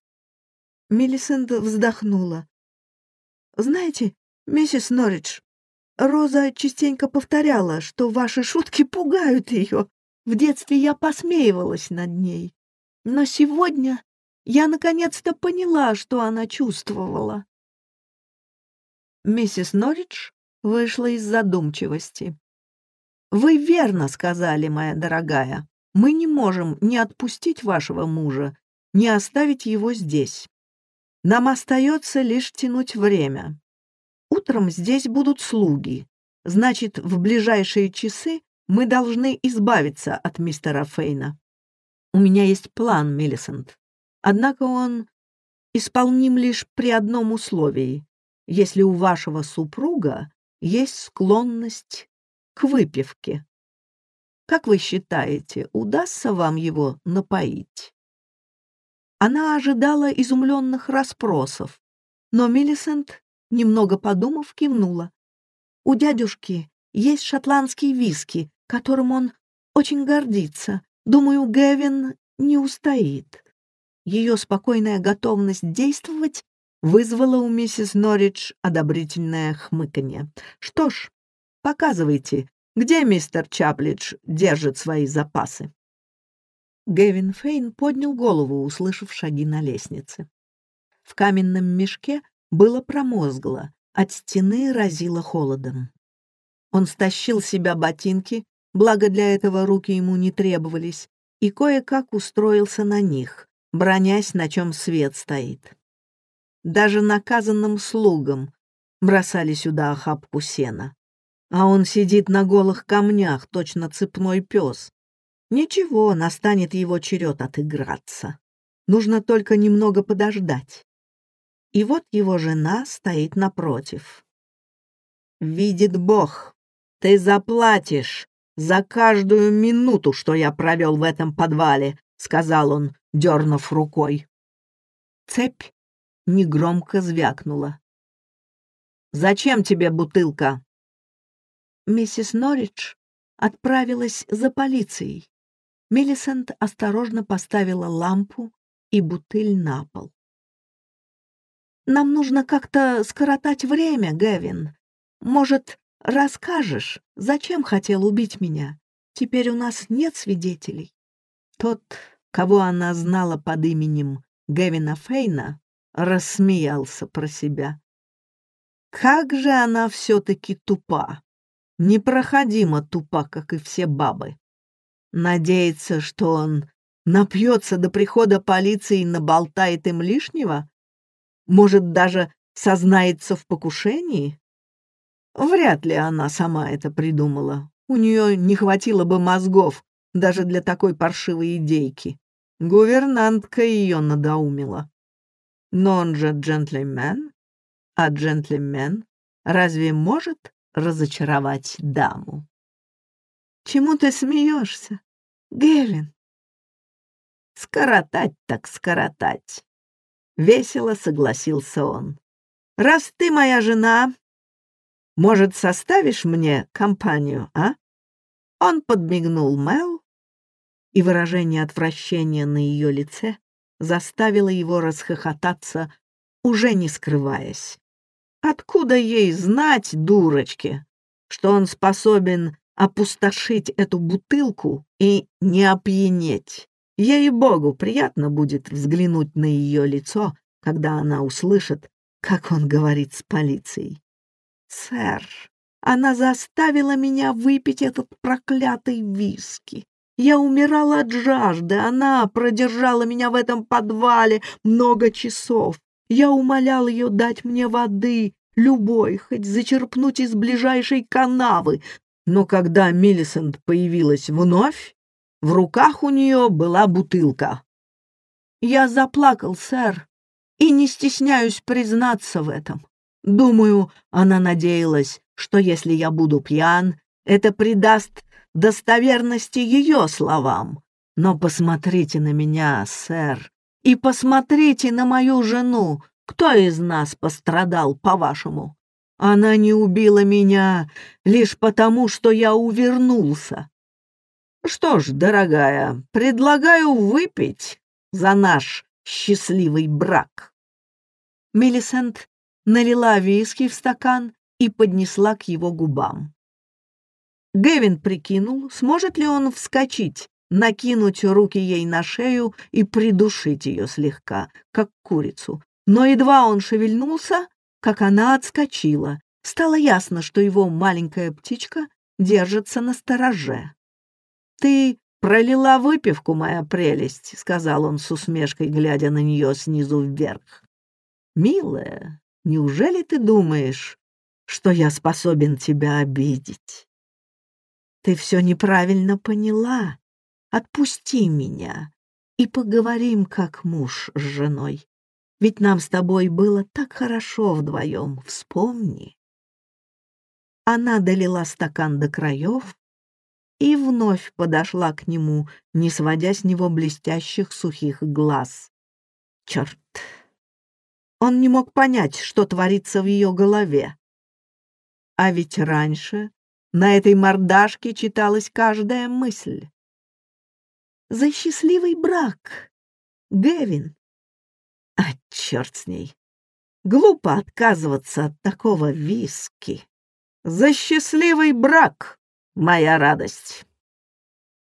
Миллисент вздохнула. «Знаете, миссис Норридж, Роза частенько повторяла, что ваши шутки пугают ее. В детстве я посмеивалась над ней. Но сегодня я наконец-то поняла, что она чувствовала. Миссис Норридж вышла из задумчивости. «Вы верно сказали, моя дорогая. Мы не можем ни отпустить вашего мужа, ни оставить его здесь. Нам остается лишь тянуть время. Утром здесь будут слуги. Значит, в ближайшие часы мы должны избавиться от мистера Фейна. У меня есть план, Миллисент. Однако он исполним лишь при одном условии. Если у вашего супруга есть склонность к выпивке. Как вы считаете, удастся вам его напоить? Она ожидала изумленных расспросов, но Миллисент Немного подумав, кивнула. У дядюшки есть шотландские виски, которым он очень гордится. Думаю, Гэвин не устоит. Ее спокойная готовность действовать вызвала у миссис Норридж одобрительное хмыканье. «Что ж, показывайте, где мистер Чаплидж держит свои запасы?» Гэвин Фейн поднял голову, услышав шаги на лестнице. В каменном мешке было промозгло, от стены разило холодом. Он стащил себя ботинки, благо для этого руки ему не требовались, и кое-как устроился на них, бронясь, на чем свет стоит. Даже наказанным слугам бросали сюда охапку сена. А он сидит на голых камнях, точно цепной пес. Ничего, настанет его черед отыграться. Нужно только немного подождать. И вот его жена стоит напротив. «Видит Бог, ты заплатишь за каждую минуту, что я провел в этом подвале», — сказал он, дернув рукой. Цепь негромко звякнула. «Зачем тебе бутылка?» Миссис Норридж отправилась за полицией. Миллисент осторожно поставила лампу и бутыль на пол. Нам нужно как-то скоротать время, Гэвин. Может, расскажешь, зачем хотел убить меня? Теперь у нас нет свидетелей». Тот, кого она знала под именем Гэвина Фейна, рассмеялся про себя. Как же она все-таки тупа! Непроходимо тупа, как и все бабы. Надеется, что он напьется до прихода полиции и наболтает им лишнего? Может, даже сознается в покушении? Вряд ли она сама это придумала. У нее не хватило бы мозгов даже для такой паршивой идейки. Гувернантка ее надоумила. Но он же джентльмен, а джентльмен разве может разочаровать даму? Чему ты смеешься, Гевин? Скоротать так скоротать. Весело согласился он. «Раз ты моя жена, может, составишь мне компанию, а?» Он подмигнул Мел, и выражение отвращения на ее лице заставило его расхохотаться, уже не скрываясь. Откуда ей знать, дурочке, что он способен опустошить эту бутылку и не опьянеть? Ей-богу, приятно будет взглянуть на ее лицо, когда она услышит, как он говорит с полицией. «Сэр, она заставила меня выпить этот проклятый виски. Я умирала от жажды, она продержала меня в этом подвале много часов. Я умолял ее дать мне воды, любой, хоть зачерпнуть из ближайшей канавы. Но когда Миллисент появилась вновь, в руках у нее была бутылка. Я заплакал, сэр, и не стесняюсь признаться в этом. Думаю, она надеялась, что если я буду пьян, это придаст достоверности ее словам. Но посмотрите на меня, сэр, и посмотрите на мою жену. Кто из нас пострадал, по-вашему? Она не убила меня лишь потому, что я увернулся. Что ж, дорогая, предлагаю выпить за наш счастливый брак. Мелисент налила виски в стакан и поднесла к его губам. Гевин прикинул, сможет ли он вскочить, накинуть руки ей на шею и придушить ее слегка, как курицу. Но едва он шевельнулся, как она отскочила. Стало ясно, что его маленькая птичка держится на стороже. «Ты пролила выпивку, моя прелесть», — сказал он с усмешкой, глядя на нее снизу вверх. «Милая, неужели ты думаешь, что я способен тебя обидеть?» «Ты все неправильно поняла. Отпусти меня и поговорим, как муж с женой. Ведь нам с тобой было так хорошо вдвоем, вспомни». Она долила стакан до краев, и вновь подошла к нему, не сводя с него блестящих сухих глаз. Черт! Он не мог понять, что творится в ее голове. А ведь раньше на этой мордашке читалась каждая мысль. «За счастливый брак, Гевин!» А черт с ней! Глупо отказываться от такого виски. «За счастливый брак!» Моя радость.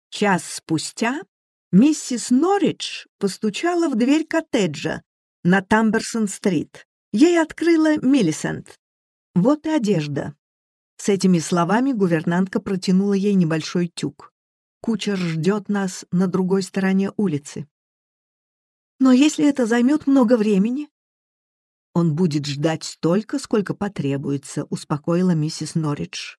Час спустя миссис Норридж постучала в дверь коттеджа на Тамберсон-стрит. Ей открыла Миллисент. Вот и одежда. С этими словами гувернантка протянула ей небольшой тюк. Кучер ждет нас на другой стороне улицы. Но если это займет много времени, он будет ждать столько, сколько потребуется, успокоила миссис Норридж.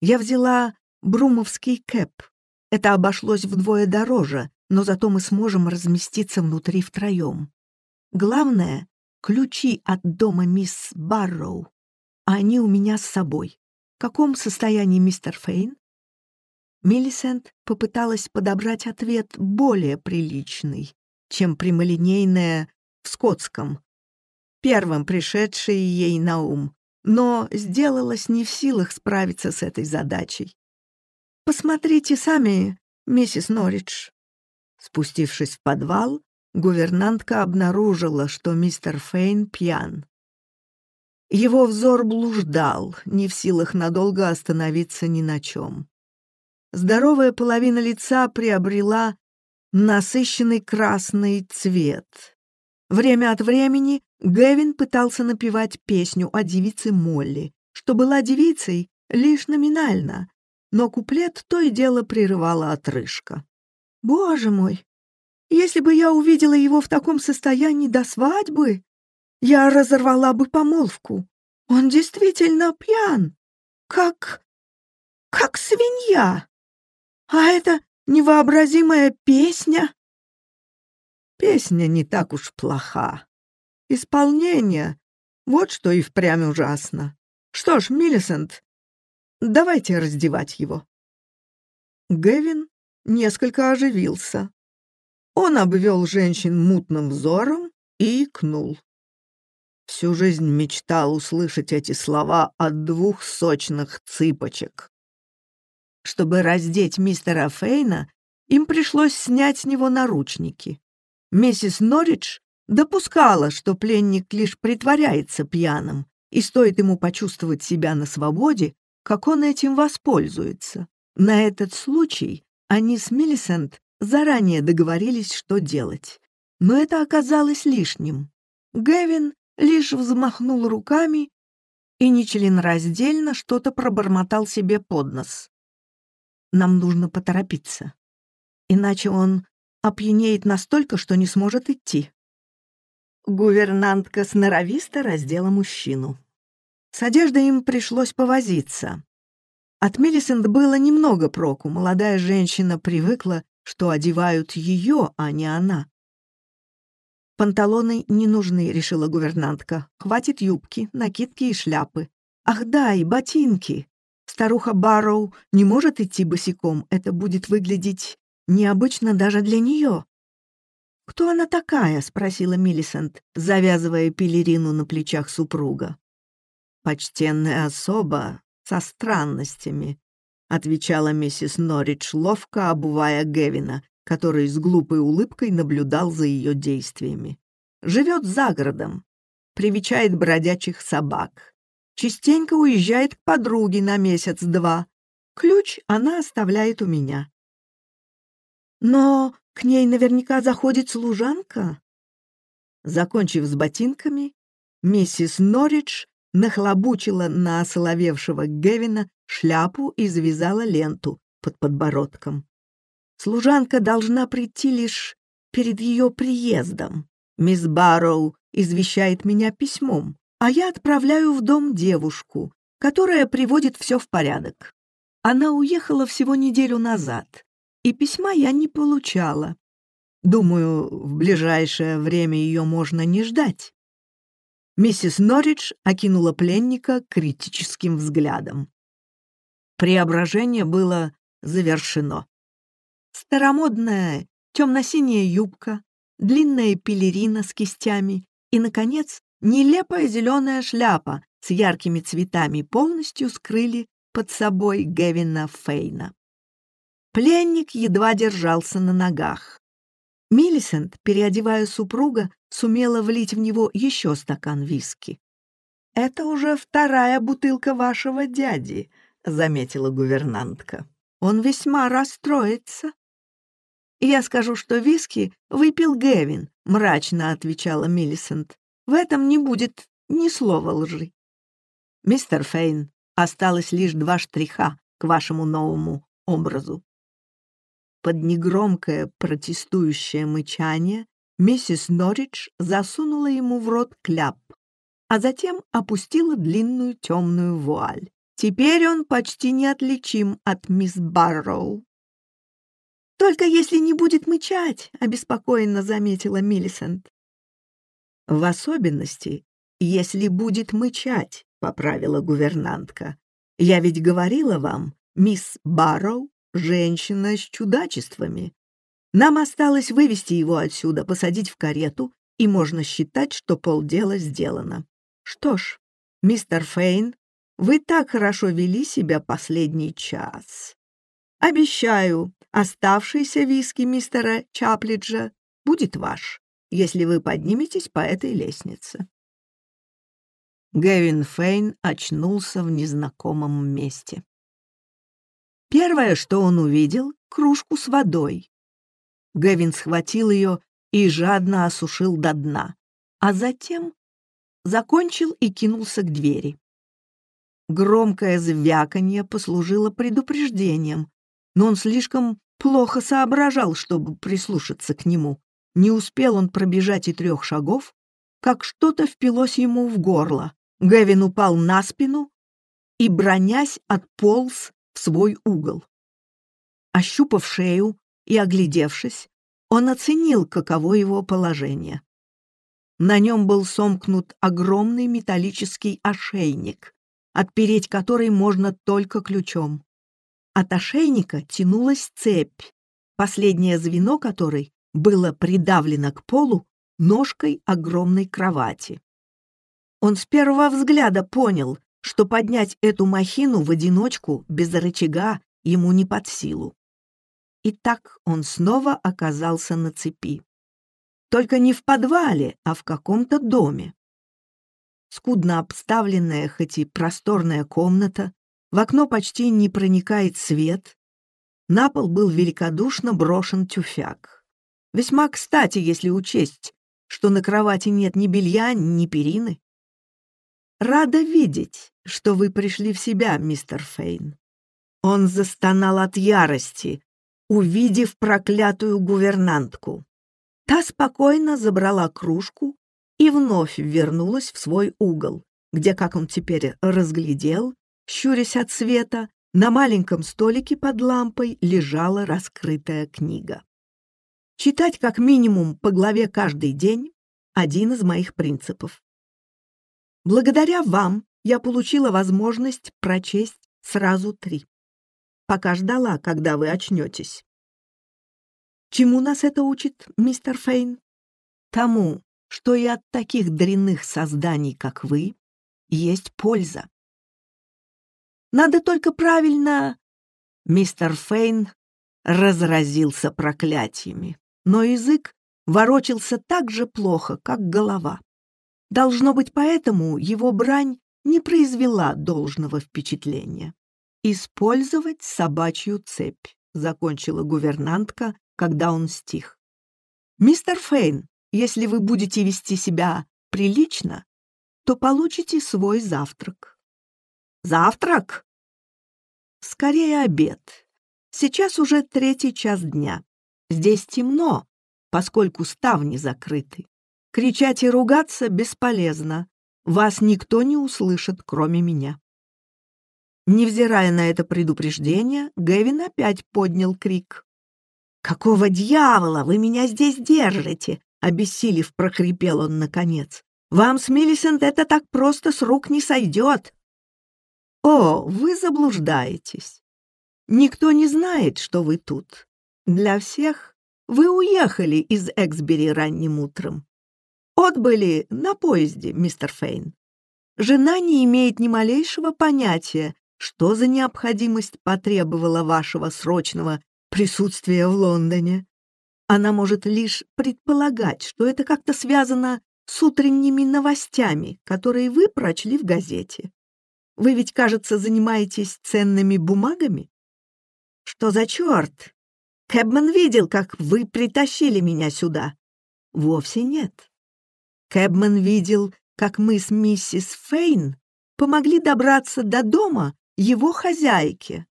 Я взяла брумовский кэп. Это обошлось вдвое дороже, но зато мы сможем разместиться внутри втроем. Главное — ключи от дома мисс Барроу. Они у меня с собой. В каком состоянии мистер Фейн? Миллисент попыталась подобрать ответ более приличный, чем прямолинейное в скотском, первым пришедший ей на ум но сделалась не в силах справиться с этой задачей. «Посмотрите сами, миссис Норридж». Спустившись в подвал, гувернантка обнаружила, что мистер Фейн пьян. Его взор блуждал, не в силах надолго остановиться ни на чем. Здоровая половина лица приобрела насыщенный красный цвет. Время от времени Гэвин пытался напевать песню о девице Молли, что была девицей лишь номинально, но куплет то и дело прерывала отрыжка. «Боже мой! Если бы я увидела его в таком состоянии до свадьбы, я разорвала бы помолвку. Он действительно пьян, как... как свинья. А это невообразимая песня!» Песня не так уж плоха. Исполнение — вот что и впрямь ужасно. Что ж, Миллисент, давайте раздевать его. Гэвин несколько оживился. Он обвел женщин мутным взором и икнул. Всю жизнь мечтал услышать эти слова от двух сочных цыпочек. Чтобы раздеть мистера Фейна, им пришлось снять с него наручники. Миссис Норридж допускала, что пленник лишь притворяется пьяным, и стоит ему почувствовать себя на свободе, как он этим воспользуется. На этот случай они с Миллисент заранее договорились, что делать. Но это оказалось лишним. Гэвин лишь взмахнул руками и нечленораздельно что-то пробормотал себе под нос. «Нам нужно поторопиться, иначе он опьянеет настолько, что не сможет идти. Гувернантка сноровисто раздела мужчину. С одеждой им пришлось повозиться. От Мелисент было немного проку, молодая женщина привыкла, что одевают ее, а не она. «Панталоны не нужны», — решила гувернантка. «Хватит юбки, накидки и шляпы. Ах да, и ботинки. Старуха Барроу не может идти босиком, это будет выглядеть необычно даже для нее. «Кто она такая?» — спросила Миллисент, завязывая пелерину на плечах супруга. почтенная особа со странностями», — отвечала миссис Норридж, ловко обувая Гевина, который с глупой улыбкой наблюдал за ее действиями. «Живет за городом, привечает бродячих собак, частенько уезжает к подруге на месяц-два. Ключ она оставляет у меня». «Но к ней наверняка заходит служанка?» Закончив с ботинками, миссис Норридж нахлобучила на осоловевшего Гевина шляпу и завязала ленту под подбородком. Служанка должна прийти лишь перед ее приездом. Мисс Барроу извещает меня письмом, а я отправляю в дом девушку, которая приводит все в порядок. Она уехала всего неделю назад, и письма я не получала. Думаю, в ближайшее время ее можно не ждать. Миссис Норридж окинула пленника критическим взглядом. Преображение было завершено. Старомодная темно-синяя юбка, длинная пелерина с кистями и, наконец, нелепая зеленая шляпа с яркими цветами полностью скрыли под собой Гевина Фейна. Пленник едва держался на ногах. Миллисент, переодевая супруга, сумела влить в него еще стакан виски. «Это уже вторая бутылка вашего дяди», — заметила гувернантка. «Он весьма расстроится». «Я скажу, что виски выпил Гевин», — мрачно отвечала Миллисент. «В этом не будет ни слова лжи». «Мистер Фейн, осталось лишь два штриха к вашему новому образу под негромкое протестующее мычание миссис Норридж засунула ему в рот кляп, а затем опустила длинную темную вуаль. Теперь он почти неотличим от мисс Барроу. «Только если не будет мычать», — обеспокоенно заметила Миллисент. «В особенности, если будет мычать», — поправила гувернантка. «Я ведь говорила вам, мисс Барроу женщина с чудачествами. Нам осталось вывести его отсюда, посадить в карету, и можно считать, что полдела сделано. Что ж, мистер Фейн, вы так хорошо вели себя последний час. Обещаю, оставшийся виски мистера Чаплиджа будет ваш, если вы подниметесь по этой лестнице. Гэвин Фейн очнулся в незнакомом месте. Первое, что он увидел — кружку с водой. Гэвин схватил ее и жадно осушил до дна, а затем закончил и кинулся к двери. Громкое звяканье послужило предупреждением, но он слишком плохо соображал, чтобы прислушаться к нему. Не успел он пробежать и трех шагов, как что-то впилось ему в горло. Гэвин упал на спину и, бронясь, отполз свой угол. Ощупав шею и оглядевшись, он оценил, каково его положение. На нем был сомкнут огромный металлический ошейник, отпереть который можно только ключом. От ошейника тянулась цепь, последнее звено которой было придавлено к полу ножкой огромной кровати. Он с первого взгляда понял, что поднять эту махину в одиночку без рычага ему не под силу. И так он снова оказался на цепи. Только не в подвале, а в каком-то доме. Скудно обставленная, хоть и просторная комната, в окно почти не проникает свет. На пол был великодушно брошен тюфяк. Весьма кстати, если учесть, что на кровати нет ни белья, ни перины. Рада видеть, что вы пришли в себя, мистер Фейн. Он застонал от ярости, увидев проклятую гувернантку. Та спокойно забрала кружку и вновь вернулась в свой угол, где, как он теперь разглядел, щурясь от света, на маленьком столике под лампой лежала раскрытая книга. Читать как минимум по главе каждый день — один из моих принципов. Благодаря вам я получила возможность прочесть сразу три, пока ждала, когда вы очнетесь. Чему нас это учит, мистер Фейн? Тому, что и от таких дрянных созданий, как вы, есть польза. Надо только правильно... Мистер Фейн разразился проклятиями, но язык ворочался так же плохо, как голова. Должно быть, поэтому его брань не произвела должного впечатления. «Использовать собачью цепь», — закончила гувернантка, когда он стих. «Мистер Фейн, если вы будете вести себя прилично, то получите свой завтрак». «Завтрак?» «Скорее обед. Сейчас уже третий час дня. Здесь темно, поскольку ставни закрыты. Кричать и ругаться бесполезно. Вас никто не услышит, кроме меня. Невзирая на это предупреждение, Гэвин опять поднял крик. «Какого дьявола вы меня здесь держите?» Обессилев, прохрипел он наконец. «Вам с Миллисент это так просто с рук не сойдет!» «О, вы заблуждаетесь. Никто не знает, что вы тут. Для всех вы уехали из Эксбери ранним утром. Отбыли на поезде, мистер Фейн. Жена не имеет ни малейшего понятия, что за необходимость потребовала вашего срочного присутствия в Лондоне. Она может лишь предполагать, что это как-то связано с утренними новостями, которые вы прочли в газете. Вы ведь, кажется, занимаетесь ценными бумагами? Что за черт? Кэбман видел, как вы притащили меня сюда. Вовсе нет. Кэбман видел, как мы с миссис Фейн помогли добраться до дома его хозяйке,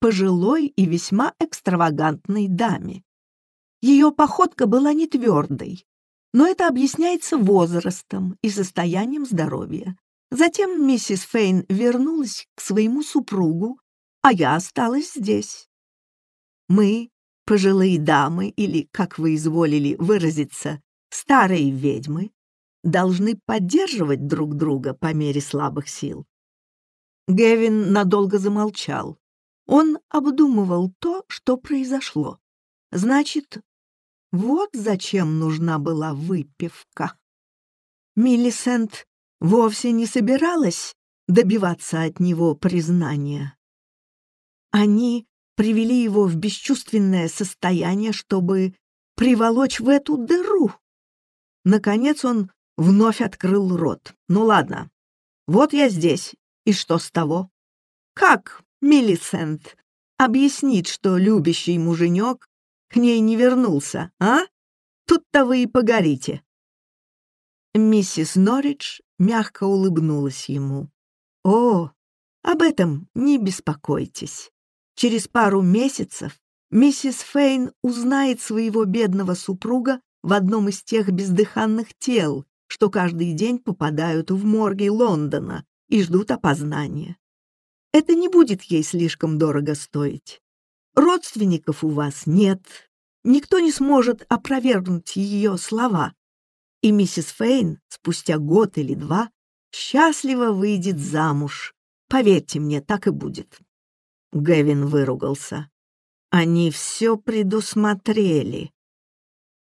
пожилой и весьма экстравагантной даме. Ее походка была не твердой, но это объясняется возрастом и состоянием здоровья. Затем миссис Фейн вернулась к своему супругу, а я осталась здесь. Мы, пожилые дамы, или, как вы изволили выразиться, старые ведьмы, должны поддерживать друг друга по мере слабых сил. Гевин надолго замолчал. Он обдумывал то, что произошло. Значит, вот зачем нужна была выпивка. Миллисент вовсе не собиралась добиваться от него признания. Они привели его в бесчувственное состояние, чтобы приволочь в эту дыру. Наконец он вновь открыл рот. «Ну ладно, вот я здесь, и что с того? Как Миллисент объяснит, что любящий муженек к ней не вернулся, а? Тут-то вы и погорите». Миссис Норридж мягко улыбнулась ему. «О, об этом не беспокойтесь. Через пару месяцев миссис Фейн узнает своего бедного супруга в одном из тех бездыханных тел, что каждый день попадают в морги Лондона и ждут опознания. Это не будет ей слишком дорого стоить. Родственников у вас нет, никто не сможет опровергнуть ее слова, и миссис Фейн спустя год или два счастливо выйдет замуж. Поверьте мне, так и будет. Гэвин выругался. Они все предусмотрели.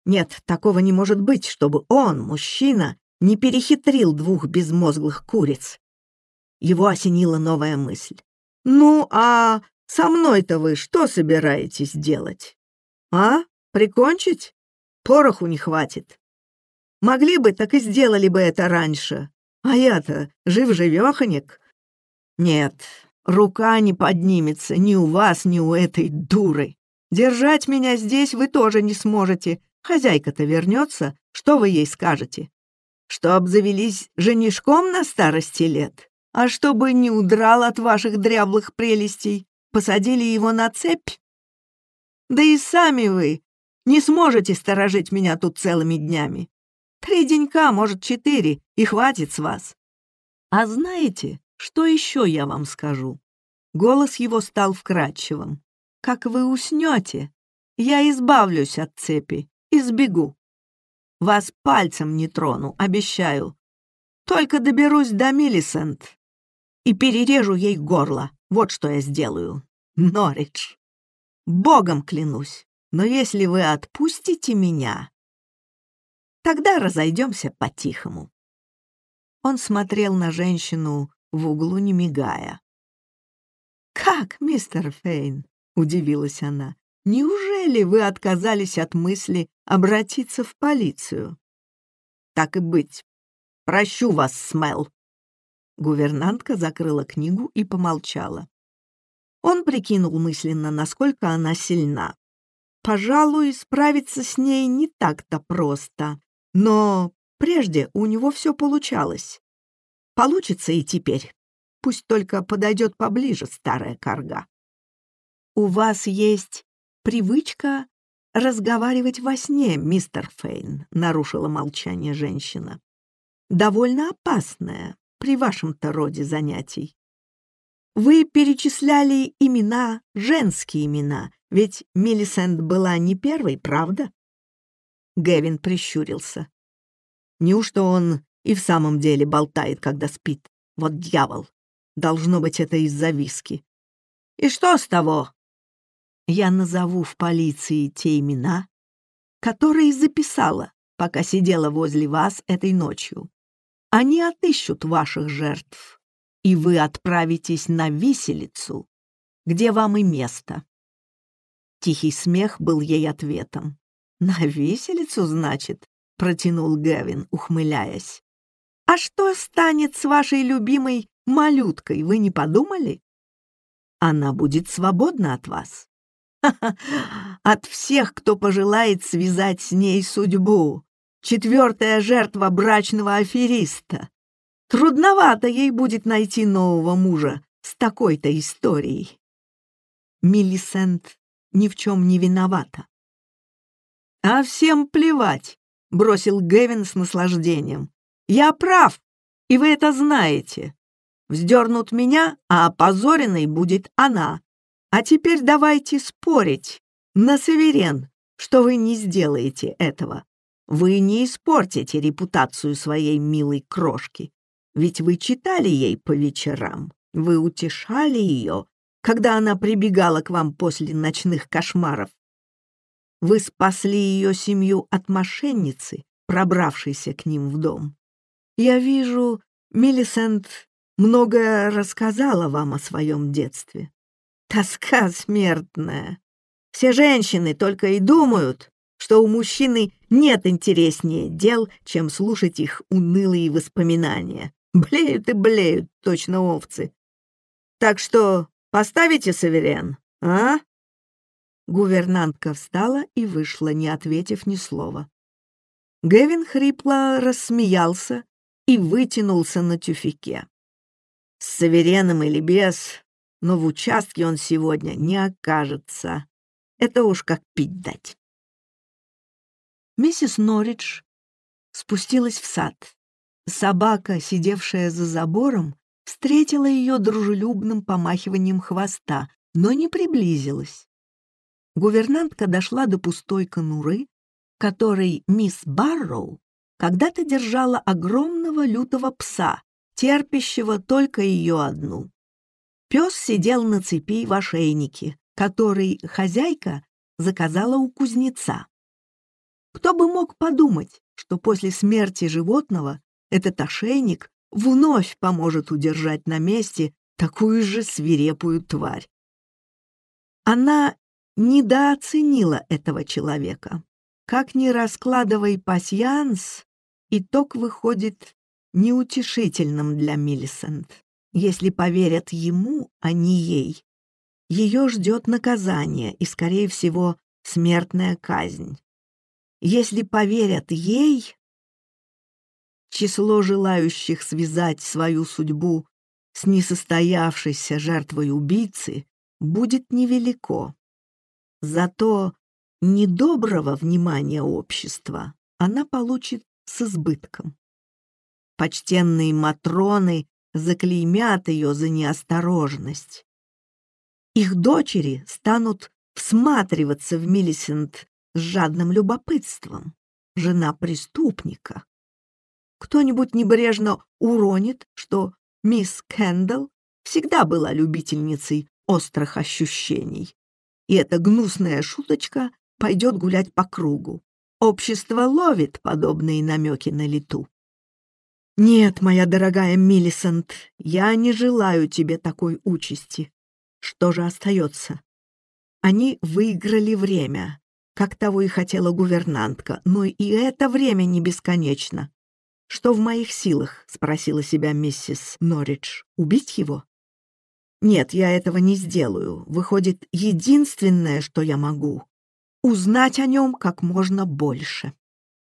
Нет, такого не может быть, чтобы он, мужчина, не перехитрил двух безмозглых куриц. Его осенила новая мысль. «Ну, а со мной-то вы что собираетесь делать? А? Прикончить? Пороху не хватит. Могли бы, так и сделали бы это раньше. А я-то жив-живеханик. Нет, Рука не поднимется ни у вас, ни у этой дуры. Держать меня здесь вы тоже не сможете. Хозяйка-то вернется, что вы ей скажете? Что обзавелись женишком на старости лет? А чтобы не удрал от ваших дряблых прелестей, посадили его на цепь? Да и сами вы не сможете сторожить меня тут целыми днями. Три денька, может, четыре, и хватит с вас. А знаете, что еще я вам скажу? Голос его стал вкрадчивым. Как вы уснете, я избавлюсь от цепи и сбегу. Вас пальцем не трону, обещаю. Только доберусь до Миллисент и перережу ей горло. Вот что я сделаю. Норридж. Богом клянусь, но если вы отпустите меня, тогда разойдемся по-тихому. Он смотрел на женщину в углу, не мигая. «Как, мистер Фейн?» — удивилась она. «Неужели вы отказались от мысли обратиться в полицию?» «Так и быть. Прощу вас, Смел». Гувернантка закрыла книгу и помолчала. Он прикинул мысленно, насколько она сильна. Пожалуй, справиться с ней не так-то просто, но прежде у него все получалось. Получится и теперь. Пусть только подойдет поближе старая корга. «У вас есть привычка разговаривать во сне, мистер Фейн», — нарушила молчание женщина. «Довольно опасная при вашем-то роде занятий. Вы перечисляли имена, женские имена, ведь Миллисент была не первой, правда?» Гэвин прищурился. Неужто он и в самом деле болтает, когда спит? Вот дьявол! Должно быть, это из-за виски. И что с того? Я назову в полиции те имена, которые записала, пока сидела возле вас этой ночью. Они отыщут ваших жертв, и вы отправитесь на виселицу, где вам и место. Тихий смех был ей ответом. «На виселицу, значит?» — протянул Гевин, ухмыляясь. «А что станет с вашей любимой малюткой, вы не подумали? Она будет свободна от вас. От всех, кто пожелает связать с ней судьбу. Четвертая жертва брачного афериста. Трудновато ей будет найти нового мужа с такой-то историей. Миллисент ни в чем не виновата. «А всем плевать», — бросил Гевин с наслаждением. «Я прав, и вы это знаете. Вздернут меня, а опозоренной будет она. А теперь давайте спорить на суверен, что вы не сделаете этого. Вы не испортите репутацию своей милой крошки, ведь вы читали ей по вечерам, вы утешали ее, когда она прибегала к вам после ночных кошмаров. Вы спасли ее семью от мошенницы, пробравшейся к ним в дом. Я вижу, Миллисент многое рассказала вам о своем детстве. Тоска смертная. Все женщины только и думают, что у мужчины нет интереснее дел, чем слушать их унылые воспоминания. Блеют и блеют, точно овцы. Так что Поставите, Саверен, а?» Гувернантка встала и вышла, не ответив ни слова. Гевин хрипло рассмеялся и вытянулся на тюфике. С Савереном или без, но в участке он сегодня не окажется. Это уж как пить дать. Миссис Норридж спустилась в сад. Собака, сидевшая за забором, встретила ее дружелюбным помахиванием хвоста, но не приблизилась. Гувернантка дошла до пустой конуры, которой мисс Барроу когда-то держала огромного лютого пса, терпящего только ее одну. Пес сидел на цепи в ошейнике, который хозяйка заказала у кузнеца. Кто бы мог подумать, что после смерти животного этот ошейник вновь поможет удержать на месте такую же свирепую тварь. Она недооценила этого человека. Как ни раскладывай пасьянс, итог выходит неутешительным для Миллисент. Если поверят ему, а не ей, ее ждет наказание и, скорее всего, смертная казнь. Если поверят ей, число желающих связать свою судьбу с несостоявшейся жертвой убийцы будет невелико. Зато недоброго внимания общества она получит с избытком. Почтенные матроны заклеймят ее за неосторожность. Их дочери станут всматриваться в Миллисент с жадным любопытством. Жена преступника, кто-нибудь небрежно уронит, что мисс Кэндалл всегда была любительницей острых ощущений. И эта гнусная шуточка пойдет гулять по кругу. Общество ловит подобные намеки на лету. «Нет, моя дорогая Миллисент, я не желаю тебе такой участи. Что же остается?» Они выиграли время, как того и хотела гувернантка, но и это время не бесконечно. «Что в моих силах?» — спросила себя миссис Норридж. «Убить его?» «Нет, я этого не сделаю. Выходит, единственное, что я могу — узнать о нем как можно больше».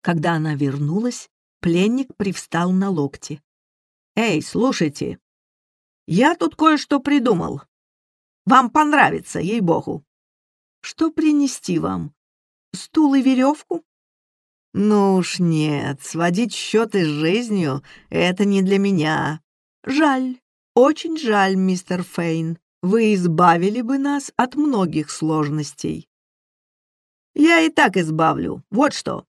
Когда она вернулась, пленник привстал на локти. «Эй, слушайте, я тут кое-что придумал. Вам понравится, ей-богу. Что принести вам? Стул и веревку?» «Ну уж нет, сводить счеты с жизнью — это не для меня. Жаль, очень жаль, мистер Фейн. Вы избавили бы нас от многих сложностей». «Я и так избавлю. Вот что.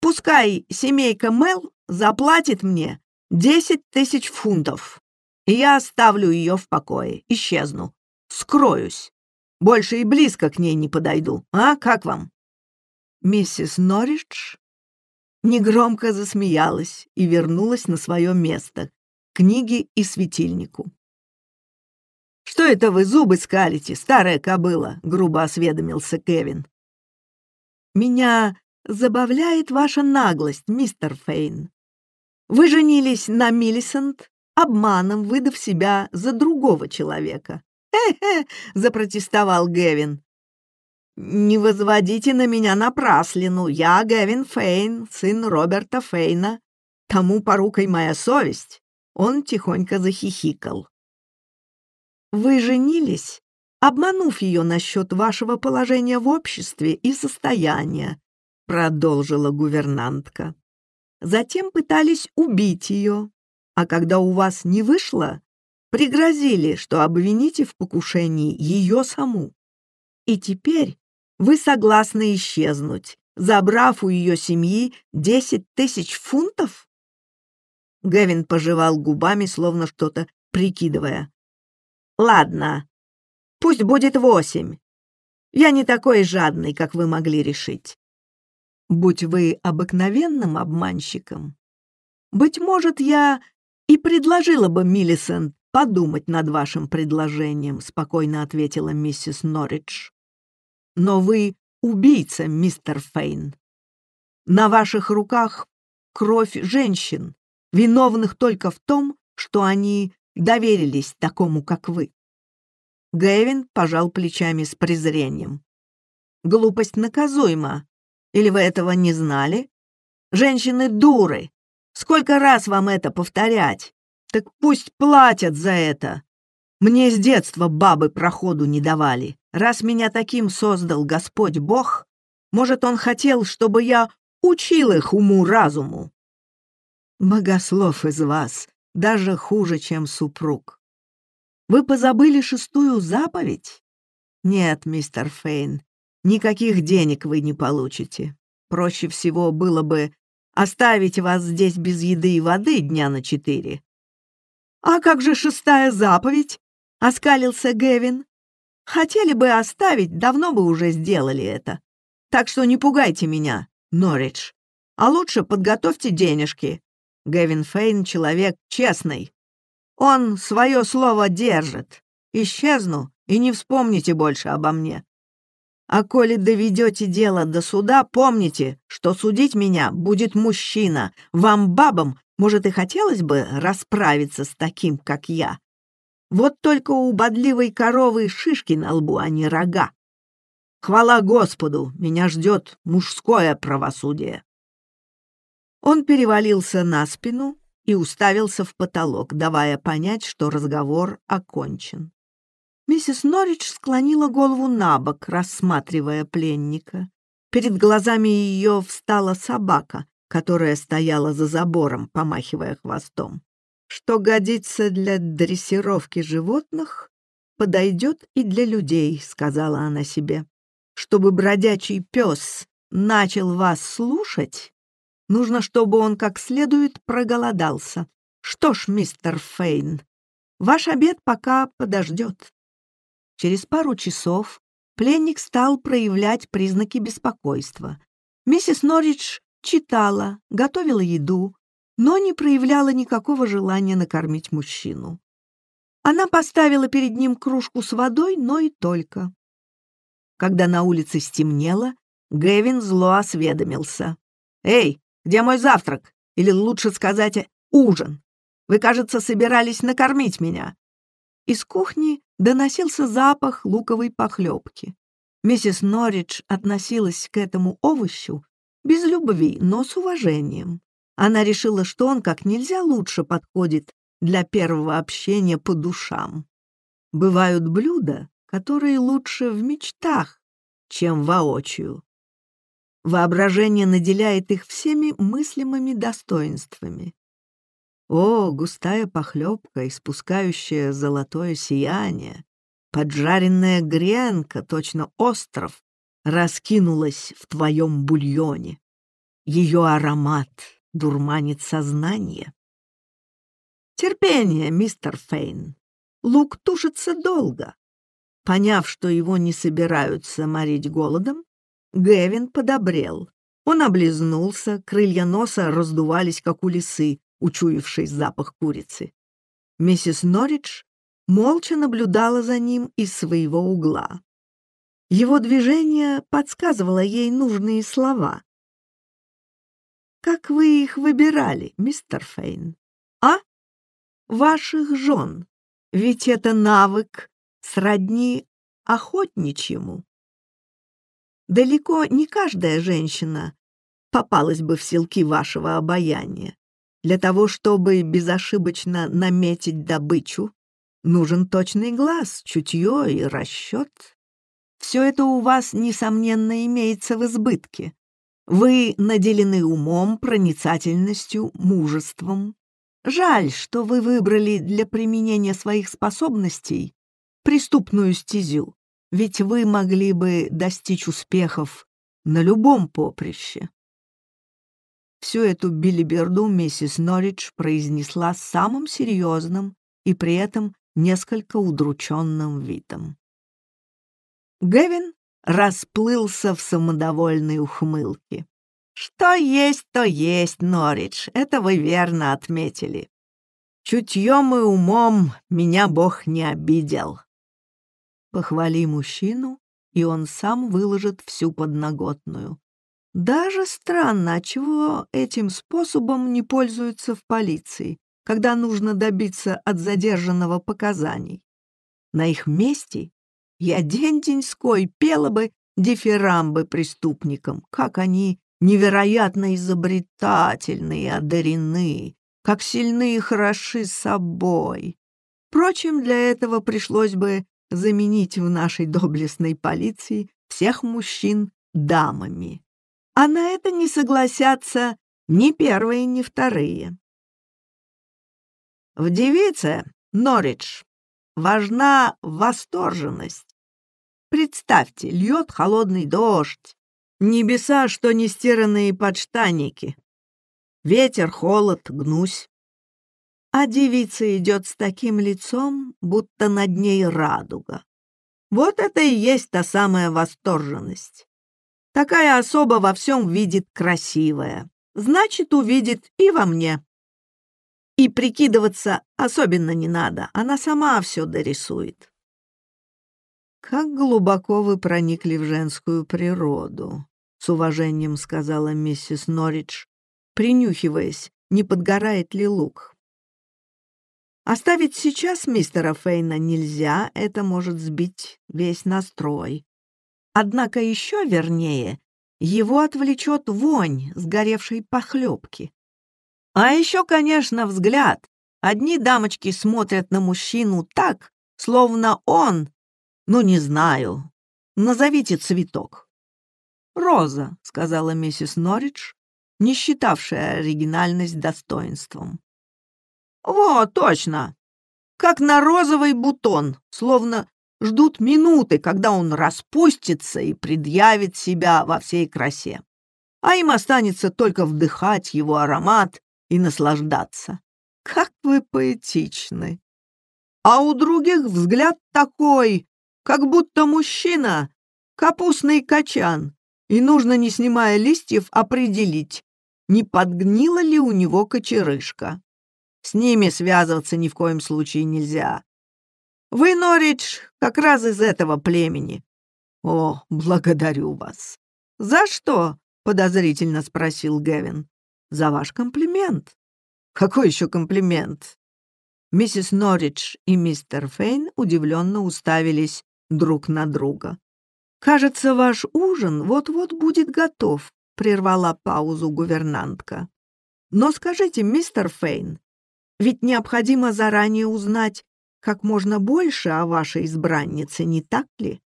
Пускай семейка Мел заплатит мне десять тысяч фунтов, и я оставлю ее в покое, исчезну, скроюсь. Больше и близко к ней не подойду. А как вам?» Миссис Норридж негромко засмеялась и вернулась на свое место, книге и светильнику. «Что это вы зубы скалите, старая кобыла?» — грубо осведомился Кевин. «Меня забавляет ваша наглость, мистер Фейн. Вы женились на Миллисент, обманом выдав себя за другого человека». «Хе-хе!» — запротестовал Гевин. «Не возводите на меня напраслину. Я Гевин Фейн, сын Роберта Фейна. Тому порукой моя совесть». Он тихонько захихикал. «Вы женились, обманув ее насчет вашего положения в обществе и состояния», продолжила гувернантка. «Затем пытались убить ее, а когда у вас не вышло, пригрозили, что обвините в покушении ее саму. И теперь вы согласны исчезнуть, забрав у ее семьи десять тысяч фунтов?» Гевин пожевал губами, словно что-то прикидывая. «Ладно, пусть будет восемь. Я не такой жадный, как вы могли решить. Будь вы обыкновенным обманщиком, быть может, я и предложила бы Миллисент подумать над вашим предложением», — спокойно ответила миссис Норридж но вы убийца, мистер Фейн. На ваших руках кровь женщин, виновных только в том, что они доверились такому, как вы. Гэвин пожал плечами с презрением. Глупость наказуема. Или вы этого не знали? Женщины дуры. Сколько раз вам это повторять? Так пусть платят за это. Мне с детства бабы проходу не давали. Раз меня таким создал Господь Бог, может, Он хотел, чтобы я учил их уму-разуму. Богослов из вас даже хуже, чем супруг. Вы позабыли шестую заповедь? Нет, мистер Фейн, никаких денег вы не получите. Проще всего было бы оставить вас здесь без еды и воды дня на четыре. «А как же шестая заповедь?» — оскалился Гевин. Хотели бы оставить, давно бы уже сделали это. Так что не пугайте меня, Норридж. А лучше подготовьте денежки. Гэвин Фейн — человек честный. Он свое слово держит. Исчезну, и не вспомните больше обо мне. А коли доведете дело до суда, помните, что судить меня будет мужчина. Вам, бабам, может, и хотелось бы расправиться с таким, как я. Вот только у бодливой коровы шишки на лбу, а не рога. Хвала Господу, меня ждет мужское правосудие. Он перевалился на спину и уставился в потолок, давая понять, что разговор окончен. Миссис Норридж склонила голову на бок, рассматривая пленника. Перед глазами ее встала собака, которая стояла за забором, помахивая хвостом. Что годится для дрессировки животных, подойдет и для людей, сказала она себе. Чтобы бродячий пес начал вас слушать, нужно, чтобы он как следует проголодался. Что ж, мистер Фейн, ваш обед пока подождет. Через пару часов пленник стал проявлять признаки беспокойства. Миссис Норридж читала, готовила еду, но не проявляла никакого желания накормить мужчину. Она поставила перед ним кружку с водой, но и только. Когда на улице стемнело, Гэвин зло осведомился. «Эй, где мой завтрак? Или лучше сказать, ужин? Вы, кажется, собирались накормить меня». Из кухни доносился запах луковой похлебки. Миссис Норридж относилась к этому овощу без любви, но с уважением. Она решила, что он как нельзя лучше подходит для первого общения по душам. Бывают блюда, которые лучше в мечтах, чем воочию. Воображение наделяет их всеми мыслимыми достоинствами. О, густая похлебка, испускающая золотое сияние, поджаренная гренка, точно остров, раскинулась в твоем бульоне. Ее аромат дурманит сознание. Терпение, мистер Фейн. Лук тушится долго. Поняв, что его не собираются морить голодом, Гэвин подобрел. Он облизнулся, крылья носа раздувались, как у лисы, учуявшей запах курицы. Миссис Норридж молча наблюдала за ним из своего угла. Его движение подсказывало ей нужные слова. «Как вы их выбирали, мистер Фейн? А? Ваших жен. Ведь это навык сродни охотничьему. Далеко не каждая женщина попалась бы в селки вашего обаяния. Для того, чтобы безошибочно наметить добычу, нужен точный глаз, чутье и расчет. Все это у вас, несомненно, имеется в избытке. Вы наделены умом, проницательностью, мужеством. Жаль, что вы выбрали для применения своих способностей преступную стезю, ведь вы могли бы достичь успехов на любом поприще. Всю эту билиберду миссис Норридж произнесла самым серьезным и при этом несколько удрученным видом. Гевин расплылся в самодовольной ухмылке. «Что есть, то есть, Норридж, это вы верно отметили. Чутьем и умом меня Бог не обидел». Похвали мужчину, и он сам выложит всю подноготную. Даже странно, отчего этим способом не пользуются в полиции, когда нужно добиться от задержанного показаний. На их месте я день-деньской пела бы дифирамбы преступникам, как они невероятно изобретательны и одарены, как сильны и хороши собой. Впрочем, для этого пришлось бы заменить в нашей доблестной полиции всех мужчин дамами а на это не согласятся ни первые, ни вторые. В девице, Норридж, важна восторженность. Представьте, льет холодный дождь, небеса, что не стиранные подштанники, ветер, холод, гнусь. А девица идет с таким лицом, будто над ней радуга. Вот это и есть та самая восторженность. Такая особа во всем видит красивое. Значит, увидит и во мне. И прикидываться особенно не надо, она сама все дорисует. «Как глубоко вы проникли в женскую природу», — с уважением сказала миссис Норридж, принюхиваясь, не подгорает ли лук. Оставить сейчас мистера Фейна нельзя, это может сбить весь настрой. Однако еще вернее, его отвлечет вонь сгоревшей похлебки. А еще, конечно, взгляд. Одни дамочки смотрят на мужчину так, словно он, ну, не знаю, назовите цветок. «Роза», — сказала миссис Норридж, не считавшая оригинальность достоинством. «Вот, точно! Как на розовый бутон, словно ждут минуты, когда он распустится и предъявит себя во всей красе. А им останется только вдыхать его аромат и наслаждаться. Как вы поэтичны! А у других взгляд такой, как будто мужчина — капустный качан, и нужно, не снимая листьев, определить, не подгнила ли у него кочерышка. С ними связываться ни в коем случае нельзя. Вы, Норридж, как раз из этого племени. О, благодарю вас. За что? подозрительно спросил Гевин. За ваш комплимент. Какой еще комплимент? Миссис Норридж и мистер Фейн удивленно уставились друг на друга. «Кажется, ваш ужин вот-вот будет готов», — прервала паузу гувернантка. «Но скажите, мистер Фейн, ведь необходимо заранее узнать как можно больше о вашей избраннице, не так ли?»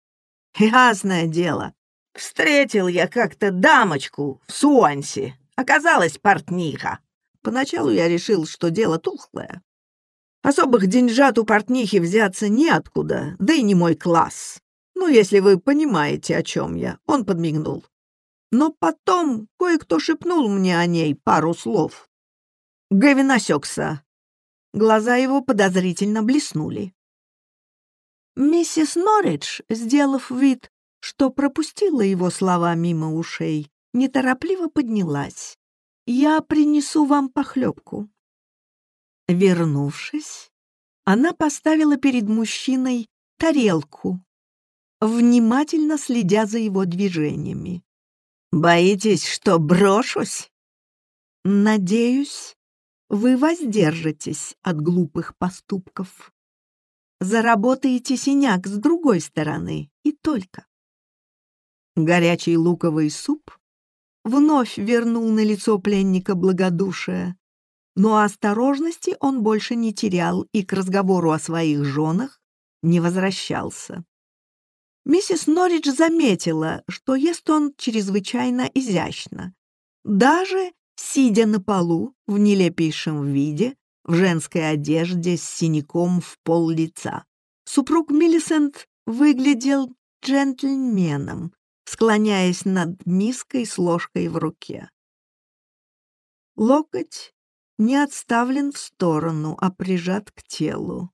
«Ясное дело. Встретил я как-то дамочку в Суансе. Оказалась портниха. Поначалу я решил, что дело тухлое. Особых деньжат у портнихи взяться неоткуда, да и не мой класс. Ну, если вы понимаете, о чем я. Он подмигнул. Но потом кое-кто шепнул мне о ней пару слов. Гэвин осекся. Глаза его подозрительно блеснули. Миссис Норридж, сделав вид, что пропустила его слова мимо ушей, неторопливо поднялась. «Я принесу вам похлебку». Вернувшись, она поставила перед мужчиной тарелку, внимательно следя за его движениями. «Боитесь, что брошусь?» «Надеюсь, вы воздержитесь от глупых поступков. Заработаете синяк с другой стороны и только». Горячий луковый суп вновь вернул на лицо пленника благодушие, но осторожности он больше не терял и к разговору о своих женах не возвращался. Миссис Норридж заметила, что ест он чрезвычайно изящно. Даже сидя на полу в нелепейшем виде, в женской одежде с синяком в пол лица. Супруг Миллисент выглядел джентльменом, склоняясь над миской с ложкой в руке. Локоть не отставлен в сторону, а прижат к телу,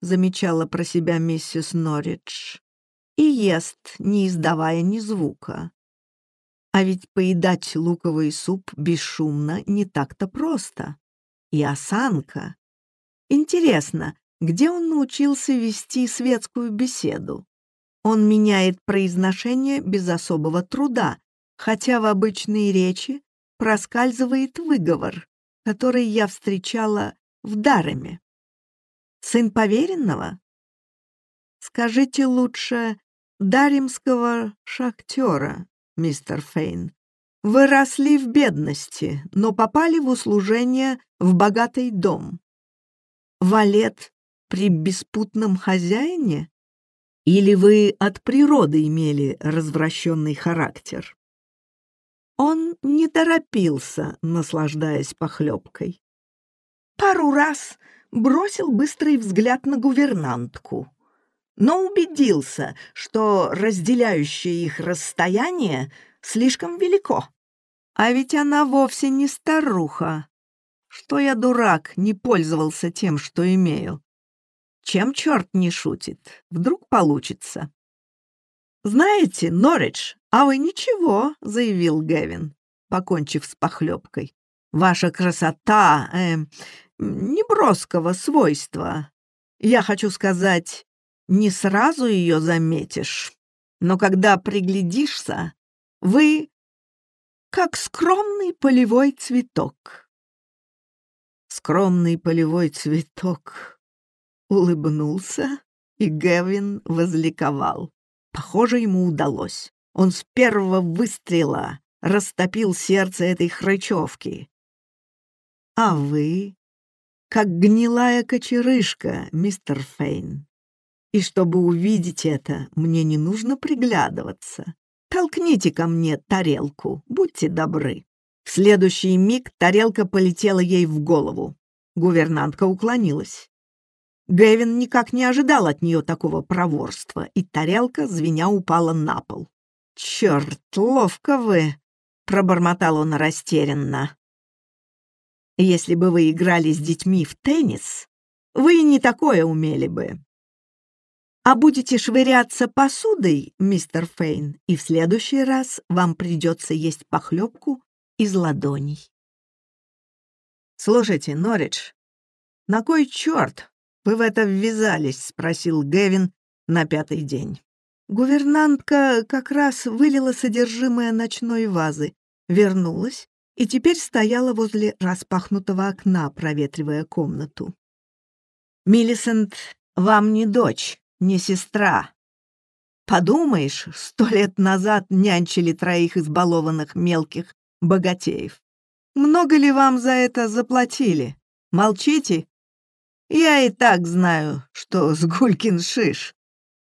замечала про себя миссис Норридж, и ест, не издавая ни звука. А ведь поедать луковый суп бесшумно не так-то просто. И осанка. Интересно, где он научился вести светскую беседу? Он меняет произношение без особого труда, хотя в обычной речи проскальзывает выговор, который я встречала в Дареме. Сын поверенного? Скажите лучше даремского шахтера, мистер Фейн. Вы росли в бедности, но попали в услужение в богатый дом. Валет при беспутном хозяине? Или вы от природы имели развращенный характер? Он не торопился, наслаждаясь похлебкой. Пару раз бросил быстрый взгляд на гувернантку, но убедился, что разделяющее их расстояние слишком велико. А ведь она вовсе не старуха. Что я, дурак, не пользовался тем, что имею. Чем черт не шутит? Вдруг получится. «Знаете, Норридж, а вы ничего», — заявил Гевин, покончив с похлебкой. «Ваша красота э, неброского свойства. Я хочу сказать, не сразу ее заметишь, но когда приглядишься, вы как скромный полевой цветок». «Скромный полевой цветок», улыбнулся, и Гевин возликовал. Похоже, ему удалось. Он с первого выстрела растопил сердце этой хрычевки. «А вы, как гнилая кочерышка, мистер Фейн. И чтобы увидеть это, мне не нужно приглядываться. Толкните ко мне тарелку, будьте добры». В следующий миг тарелка полетела ей в голову. Гувернантка уклонилась. Гэвин никак не ожидал от нее такого проворства, и тарелка, звеня, упала на пол. «Черт, ловко вы!» — пробормотал он растерянно. «Если бы вы играли с детьми в теннис, вы не такое умели бы. А будете швыряться посудой, мистер Фейн, и в следующий раз вам придется есть похлебку из ладоней». «Слушайте, Норридж, на кой черт вы в это ввязались?» — спросил Гевин на пятый день. Гувернантка как раз вылила содержимое ночной вазы, вернулась и теперь стояла возле распахнутого окна, проветривая комнату. «Миллисент вам не дочь, не сестра. Подумаешь, сто лет назад нянчили троих избалованных мелких богатеев. Много ли вам за это заплатили? Молчите? Я и так знаю, что Сгулькин шиш.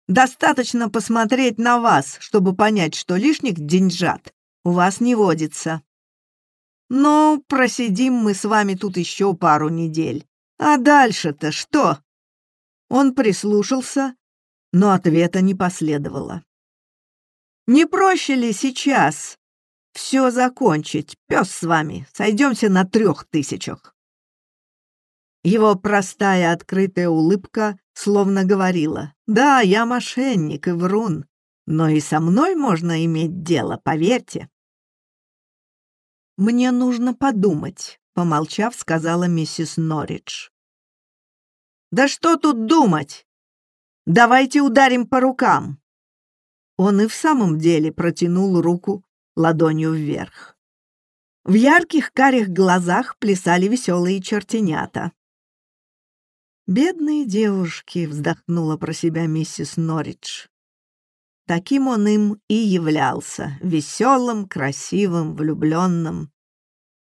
Достаточно посмотреть на вас, чтобы понять, что лишних деньжат у вас не водится. Но просидим мы с вами тут еще пару недель. А дальше-то что? Он прислушался, но ответа не последовало. Не проще ли сейчас все закончить. Пес с вами. Сойдемся на трех тысячах». Его простая открытая улыбка словно говорила, «Да, я мошенник и врун, но и со мной можно иметь дело, поверьте». «Мне нужно подумать», — помолчав, сказала миссис Норридж. «Да что тут думать? Давайте ударим по рукам». Он и в самом деле протянул руку ладонью вверх. В ярких карих глазах плясали веселые чертенята. «Бедные девушки», — вздохнула про себя миссис Норридж. Таким он им и являлся, веселым, красивым, влюбленным.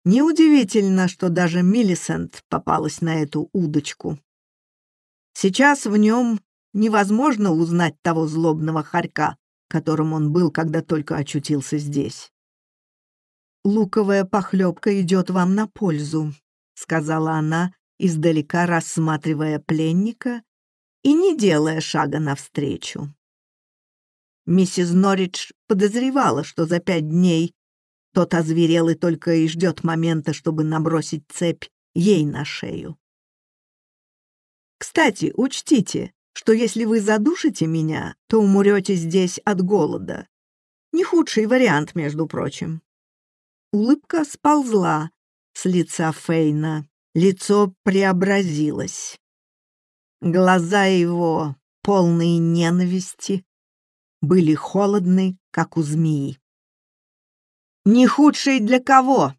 Неудивительно, что даже Миллисент попалась на эту удочку. Сейчас в нем невозможно узнать того злобного хорька, которым он был, когда только очутился здесь. «Луковая похлебка идет вам на пользу», — сказала она, издалека рассматривая пленника и не делая шага навстречу. Миссис Норридж подозревала, что за пять дней тот озверел и только и ждет момента, чтобы набросить цепь ей на шею. «Кстати, учтите, что если вы задушите меня, то умрете здесь от голода. Не худший вариант, между прочим. Улыбка сползла с лица Фейна. Лицо преобразилось. Глаза его, полные ненависти, были холодны, как у змеи. «Не худший для кого?»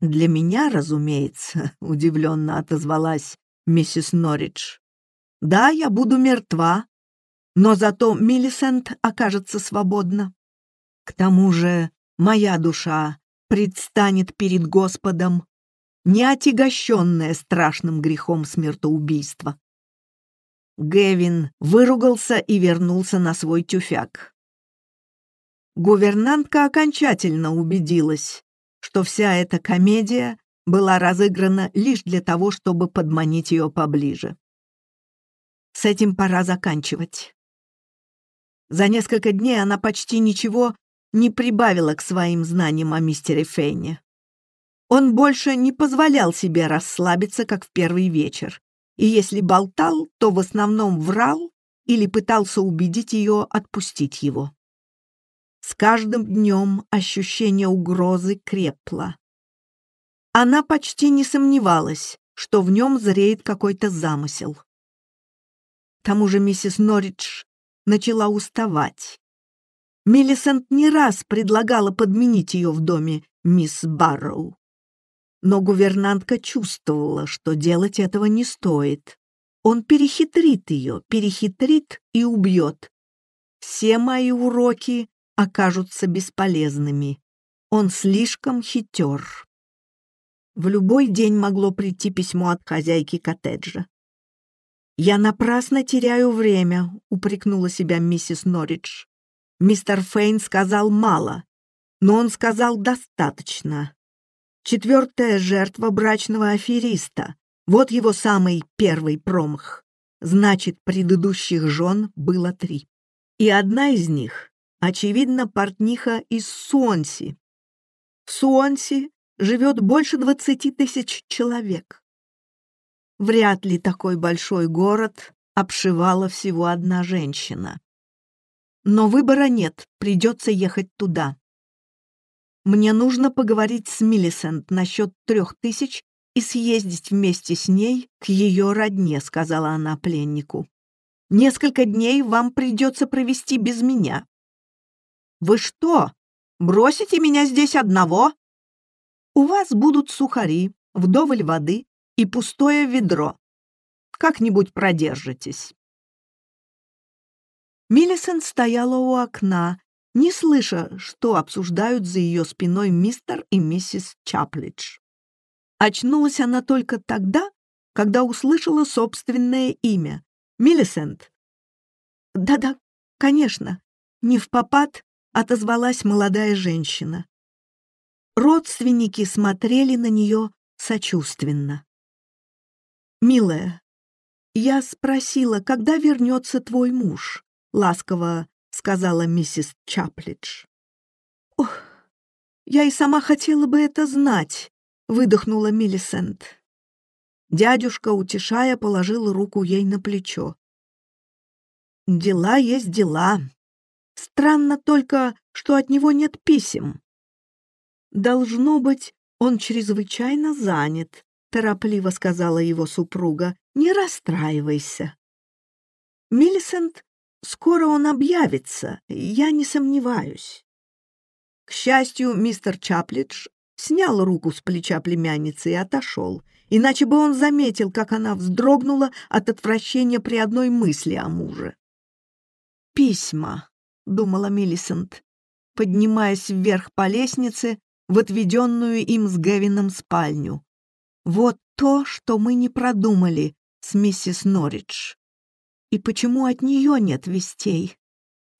«Для меня, разумеется», — удивленно отозвалась миссис Норридж. Да, я буду мертва, но зато Миллисент окажется свободна. К тому же моя душа предстанет перед Господом, не отягощенная страшным грехом смертоубийства. Гевин выругался и вернулся на свой тюфяк. Гувернантка окончательно убедилась, что вся эта комедия была разыграна лишь для того, чтобы подманить ее поближе. С этим пора заканчивать. За несколько дней она почти ничего не прибавила к своим знаниям о мистере Фейне. Он больше не позволял себе расслабиться, как в первый вечер, и если болтал, то в основном врал или пытался убедить ее отпустить его. С каждым днем ощущение угрозы крепло. Она почти не сомневалась, что в нем зреет какой-то замысел. К тому же миссис Норридж начала уставать. Миллисент не раз предлагала подменить ее в доме мисс Барроу. Но гувернантка чувствовала, что делать этого не стоит. Он перехитрит ее, перехитрит и убьет. Все мои уроки окажутся бесполезными. Он слишком хитер. В любой день могло прийти письмо от хозяйки коттеджа. «Я напрасно теряю время», — упрекнула себя миссис Норридж. Мистер Фейн сказал мало, но он сказал достаточно. Четвертая жертва брачного афериста. Вот его самый первый промах. Значит, предыдущих жен было три. И одна из них, очевидно, портниха из Суонси. В Суонси живет больше двадцати тысяч человек. Вряд ли такой большой город обшивала всего одна женщина. Но выбора нет, придется ехать туда. Мне нужно поговорить с Миллисент насчет трех тысяч и съездить вместе с ней к ее родне», — сказала она пленнику. «Несколько дней вам придется провести без меня». «Вы что, бросите меня здесь одного?» «У вас будут сухари, вдоволь воды и пустое ведро. Как-нибудь продержитесь». Миллисон стояла у окна, не слыша, что обсуждают за ее спиной мистер и миссис Чаплидж. Очнулась она только тогда, когда услышала собственное имя — Миллисент. «Да-да, конечно», — не в попад отозвалась молодая женщина. Родственники смотрели на нее сочувственно. «Милая, я спросила, когда вернется твой муж?» — ласково сказала миссис Чаплидж. «Ох, я и сама хотела бы это знать», — выдохнула Миллисент. Дядюшка, утешая, положил руку ей на плечо. «Дела есть дела. Странно только, что от него нет писем. Должно быть, он чрезвычайно занят», — торопливо сказала его супруга. «Не расстраивайся». Миллисент Скоро он объявится, я не сомневаюсь. К счастью, мистер Чаплидж снял руку с плеча племянницы и отошел, иначе бы он заметил, как она вздрогнула от отвращения при одной мысли о муже. «Письма», — думала Миллисент, поднимаясь вверх по лестнице в отведенную им с Гевином спальню. «Вот то, что мы не продумали с миссис Норридж». И почему от нее нет вестей?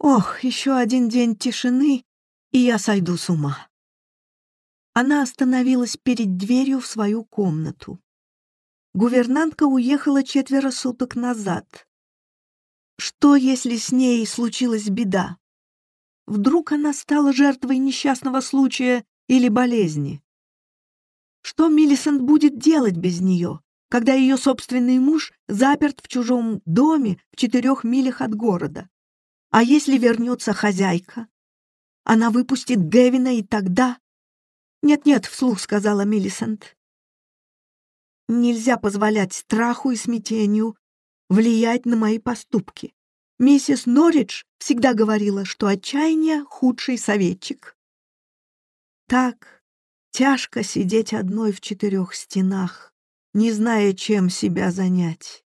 Ох, еще один день тишины, и я сойду с ума. Она остановилась перед дверью в свою комнату. Гувернантка уехала четверо суток назад. Что, если с ней случилась беда? Вдруг она стала жертвой несчастного случая или болезни? Что Миллисент будет делать без нее? когда ее собственный муж заперт в чужом доме в четырех милях от города. А если вернется хозяйка? Она выпустит Гевина, и тогда... «Нет-нет», — вслух сказала Миллисент. «Нельзя позволять страху и смятению влиять на мои поступки. Миссис Норридж всегда говорила, что отчаяние — худший советчик. Так тяжко сидеть одной в четырех стенах, не зная, чем себя занять.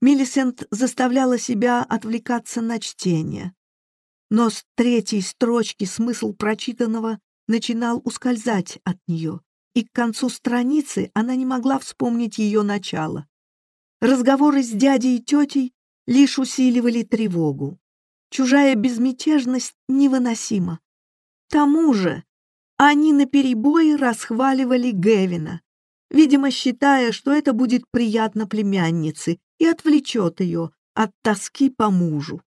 Миллисент заставляла себя отвлекаться на чтение. Но с третьей строчки смысл прочитанного начинал ускользать от нее, и к концу страницы она не могла вспомнить ее начало. Разговоры с дядей и тетей лишь усиливали тревогу. Чужая безмятежность невыносима. К тому же они наперебой расхваливали Гевина, видимо, считая, что это будет приятно племяннице и отвлечет ее от тоски по мужу.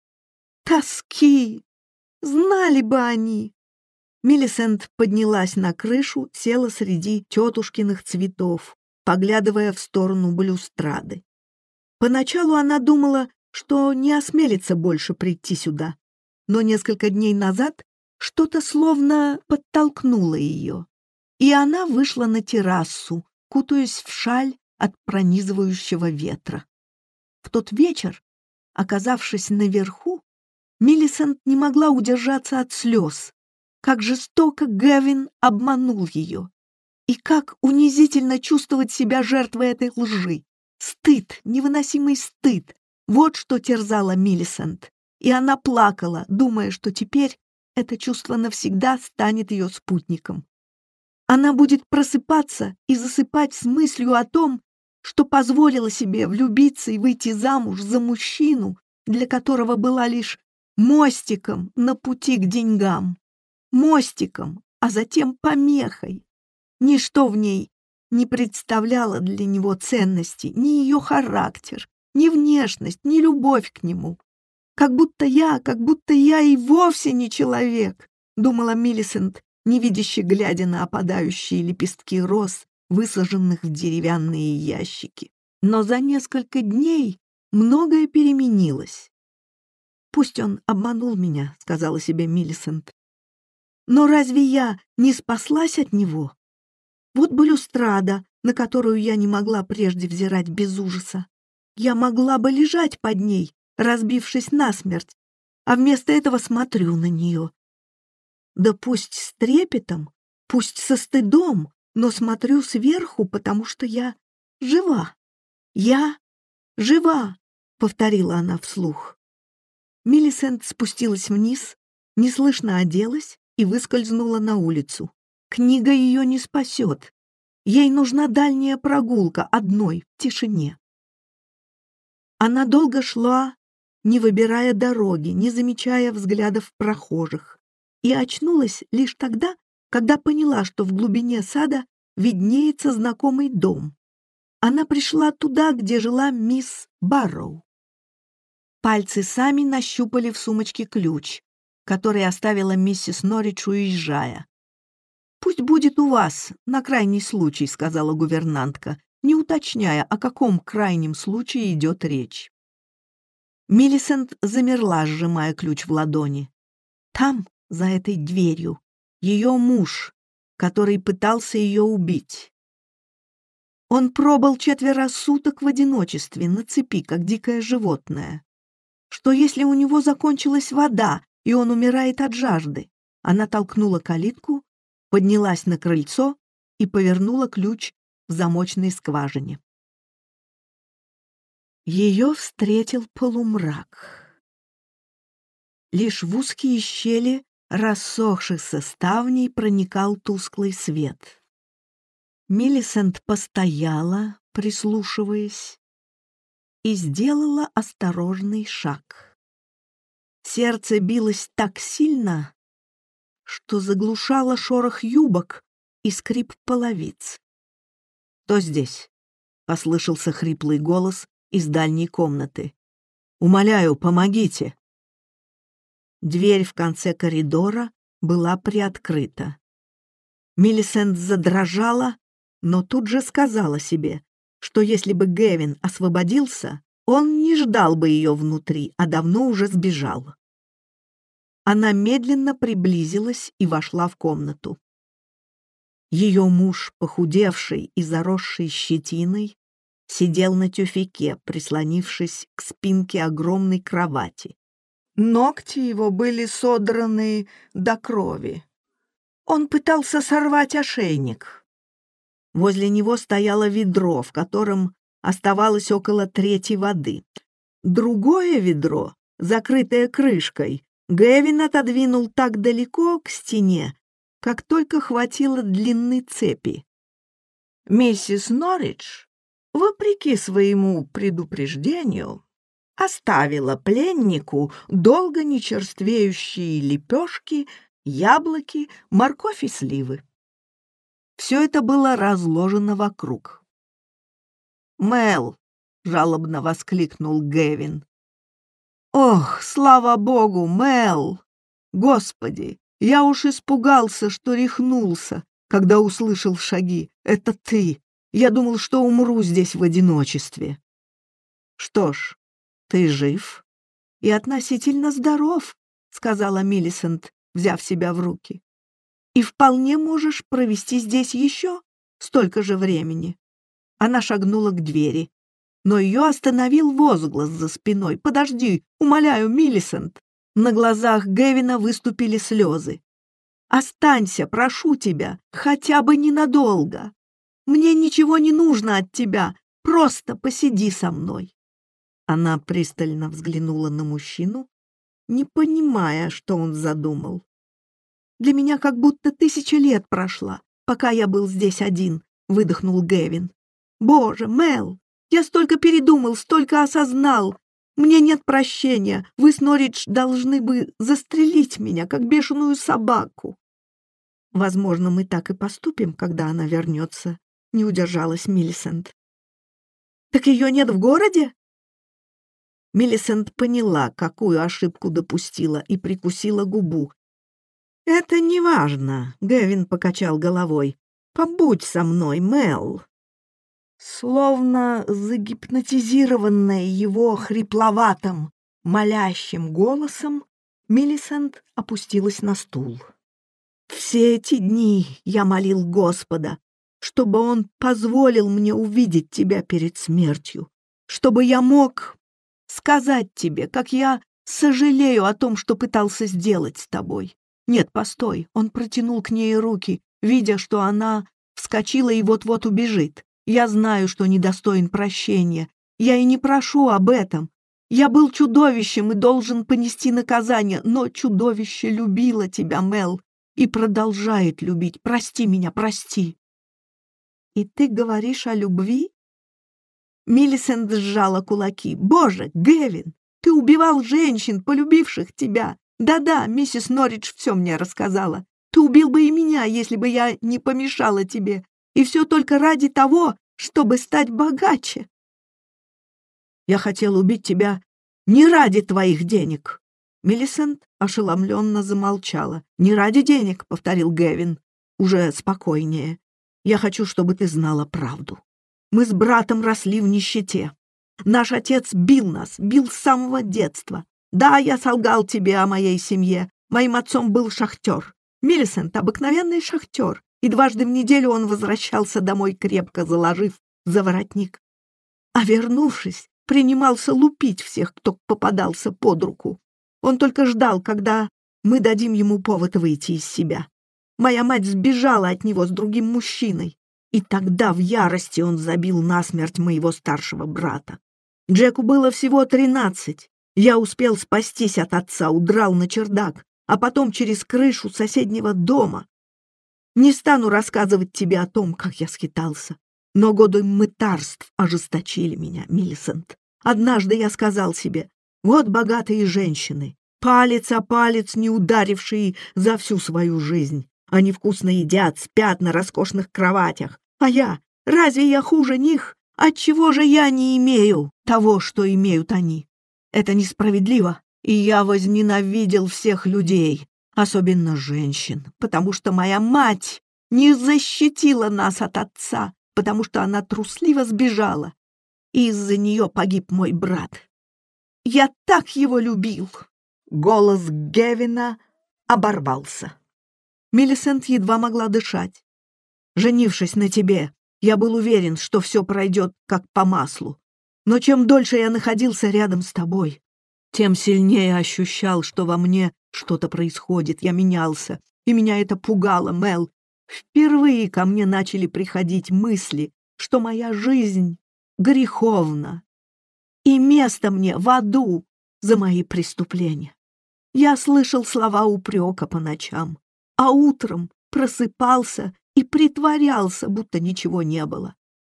Тоски! Знали бы они! Миллисент поднялась на крышу, села среди тетушкиных цветов, поглядывая в сторону балюстрады. Поначалу она думала, что не осмелится больше прийти сюда, но несколько дней назад что-то словно подтолкнуло ее, и она вышла на террасу, кутаясь в шаль от пронизывающего ветра. В тот вечер, оказавшись наверху, Миллисент не могла удержаться от слез. Как жестоко Гевин обманул ее. И как унизительно чувствовать себя жертвой этой лжи. Стыд, невыносимый стыд. Вот что терзало Миллисент. И она плакала, думая, что теперь это чувство навсегда станет ее спутником. Она будет просыпаться и засыпать с мыслью о том, что позволила себе влюбиться и выйти замуж за мужчину, для которого была лишь мостиком на пути к деньгам. Мостиком, а затем помехой. Ничто в ней не представляло для него ценности, ни ее характер, ни внешность, ни любовь к нему. Как будто я, как будто я и вовсе не человек, думала Миллисент, невидяще глядя на опадающие лепестки роз, высаженных в деревянные ящики. Но за несколько дней многое переменилось. «Пусть он обманул меня», — сказала себе Миллисент. «Но разве я не спаслась от него? Вот балюстрада, на которую я не могла прежде взирать без ужаса. Я могла бы лежать под ней, разбившись насмерть, а вместо этого смотрю на нее. Да пусть с трепетом, пусть со стыдом, но смотрю сверху, потому что я жива. Я жива, — повторила она вслух. Миллисент спустилась вниз, неслышно оделась и выскользнула на улицу. Книга ее не спасет. Ей нужна дальняя прогулка одной, в тишине. Она долго шла, не выбирая дороги, не замечая взглядов прохожих, и очнулась лишь тогда, когда поняла, что в глубине сада виднеется знакомый дом. Она пришла туда, где жила мисс Барроу. Пальцы сами нащупали в сумочке ключ, который оставила миссис Норридж, уезжая. «Пусть будет у вас, на крайний случай», — сказала гувернантка, не уточняя, о каком крайнем случае идет речь. Миллисент замерла, сжимая ключ в ладони. Там, за этой дверью, ее муж, который пытался ее убить. Он пробыл четверо суток в одиночестве, на цепи, как дикое животное. Что если у него закончилась вода, и он умирает от жажды? Она толкнула калитку, поднялась на крыльцо и повернула ключ в замочной скважине. Ее встретил полумрак. Лишь в узкие щели рассохшихся ставней проникал тусклый свет. Миллисент постояла, прислушиваясь, и сделала осторожный шаг. Сердце билось так сильно, что заглушало шорох юбок и скрип половиц. «Кто здесь?» — послышался хриплый голос из дальней комнаты. «Умоляю, помогите!» Дверь в конце коридора была приоткрыта. Миллисент задрожала, но тут же сказала себе, что если бы Гевин освободился, он не ждал бы ее внутри, а давно уже сбежал. Она медленно приблизилась и вошла в комнату. Ее муж, похудевший и заросший щетиной, сидел на тюфяке, прислонившись к спинке огромной кровати. Ногти его были содраны до крови. Он пытался сорвать ошейник. Возле него стояло ведро, в котором оставалось около трети воды. Другое ведро, закрытое крышкой, Гэвин отодвинул так далеко к стене, как только хватило длины цепи. Миссис Норридж, вопреки своему предупреждению, оставила пленнику долго не черствеющие лепешки, яблоки, морковь и сливы. Все это было разложено вокруг. «Мел!» — жалобно воскликнул Гевин. «Ох, слава богу, Мел! Господи, я уж испугался, что рехнулся, когда услышал шаги. Это ты! Я думал, что умру здесь в одиночестве». «Что ж, «Ты жив и относительно здоров», — сказала Миллисент, взяв себя в руки. «И вполне можешь провести здесь еще столько же времени». Она шагнула к двери, но ее остановил возглас за спиной. «Подожди, умоляю, Миллисент!» На глазах Гевина выступили слезы. «Останься, прошу тебя, хотя бы ненадолго. Мне ничего не нужно от тебя, просто посиди со мной». Она пристально взглянула на мужчину, не понимая, что он задумал. «Для меня как будто тысяча лет прошла, пока я был здесь один», — выдохнул Гевин. «Боже, Мел, я столько передумал, столько осознал. Мне нет прощения. Вы с Норридж должны бы застрелить меня, как бешеную собаку». «Возможно, мы так и поступим, когда она вернется», — не удержалась Миллисент. «Так ее нет в городе?» Миллисент поняла, какую ошибку допустила, и прикусила губу. «Это не важно», — Гэвин покачал головой. «Побудь со мной, Мел». Словно загипнотизированная его хрипловатым, молящим голосом, Миллисент опустилась на стул. «Все эти дни я молил Господа, чтобы он позволил мне увидеть тебя перед смертью, чтобы я мог сказать тебе, как я сожалею о том, что пытался сделать с тобой. Нет, постой, он протянул к ней руки, видя, что она вскочила и вот-вот убежит. Я знаю, что недостоин прощения. Я и не прошу об этом. Я был чудовищем и должен понести наказание, но чудовище любило тебя, Мел, и продолжает любить. Прости меня, прости. И ты говоришь о любви? Миллисент сжала кулаки. Боже, Гевин, ты убивал женщин, полюбивших тебя. Да-да, миссис Норридж все мне рассказала. Ты убил бы и меня, если бы я не помешала тебе. И все только ради того, чтобы стать богаче. Я хотел убить тебя не ради твоих денег. Миллисент ошеломленно замолчала. «Не ради денег», — повторил Гевин, уже спокойнее. «Я хочу, чтобы ты знала правду. Мы с братом росли в нищете. Наш отец бил нас, бил с самого детства. Да, я солгал тебе о моей семье. Моим отцом был шахтер. Миллисент — обыкновенный шахтер, и дважды в неделю он возвращался домой, крепко заложив за воротник. А вернувшись, принимался лупить всех, кто попадался под руку. Он только ждал, когда мы дадим ему повод выйти из себя. Моя мать сбежала от него с другим мужчиной, и тогда в ярости он забил насмерть моего старшего брата. Джеку было всего тринадцать. Я успел спастись от отца, удрал на чердак, а потом через крышу соседнего дома. Не стану рассказывать тебе о том, как я скитался, но годы мытарств ожесточили меня, Миллисент. Однажды я сказал себе, вот богатые женщины, палец о палец не ударившие за всю свою жизнь. Они вкусно едят, спят на роскошных кроватях. А я, разве я хуже них? Отчего же я не имею того, что имеют они? Это несправедливо и я возненавидел всех людей, особенно женщин, потому что моя мать не защитила нас от отца, потому что она трусливо сбежала, из-за нее погиб мой брат. Я так его любил!» Голос Гевина оборвался. Миллисент едва могла дышать. «Женившись на тебе, я был уверен, что все пройдет как по маслу. Но чем дольше я находился рядом с тобой, тем сильнее ощущал, что во мне что-то происходит, я менялся, и меня это пугало, Мел. Впервые ко мне начали приходить мысли, что моя жизнь греховна, и место мне в аду за мои преступления. Я слышал слова упрека по ночам, а утром просыпался и притворялся, будто ничего не было.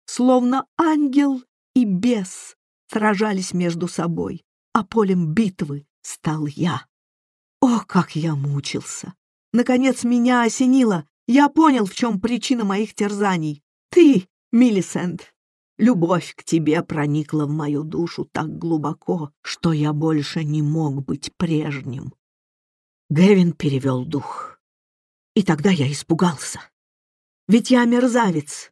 Словно ангел и бес сражались между собой а полем битвы стал я. О, как я мучился! Наконец меня осенило. Я понял, в чем причина моих терзаний. Ты, Миллисент. Любовь к тебе проникла в мою душу так глубоко, что я больше не мог быть прежним. Гевин перевел дух. И тогда я испугался. Ведь я мерзавец.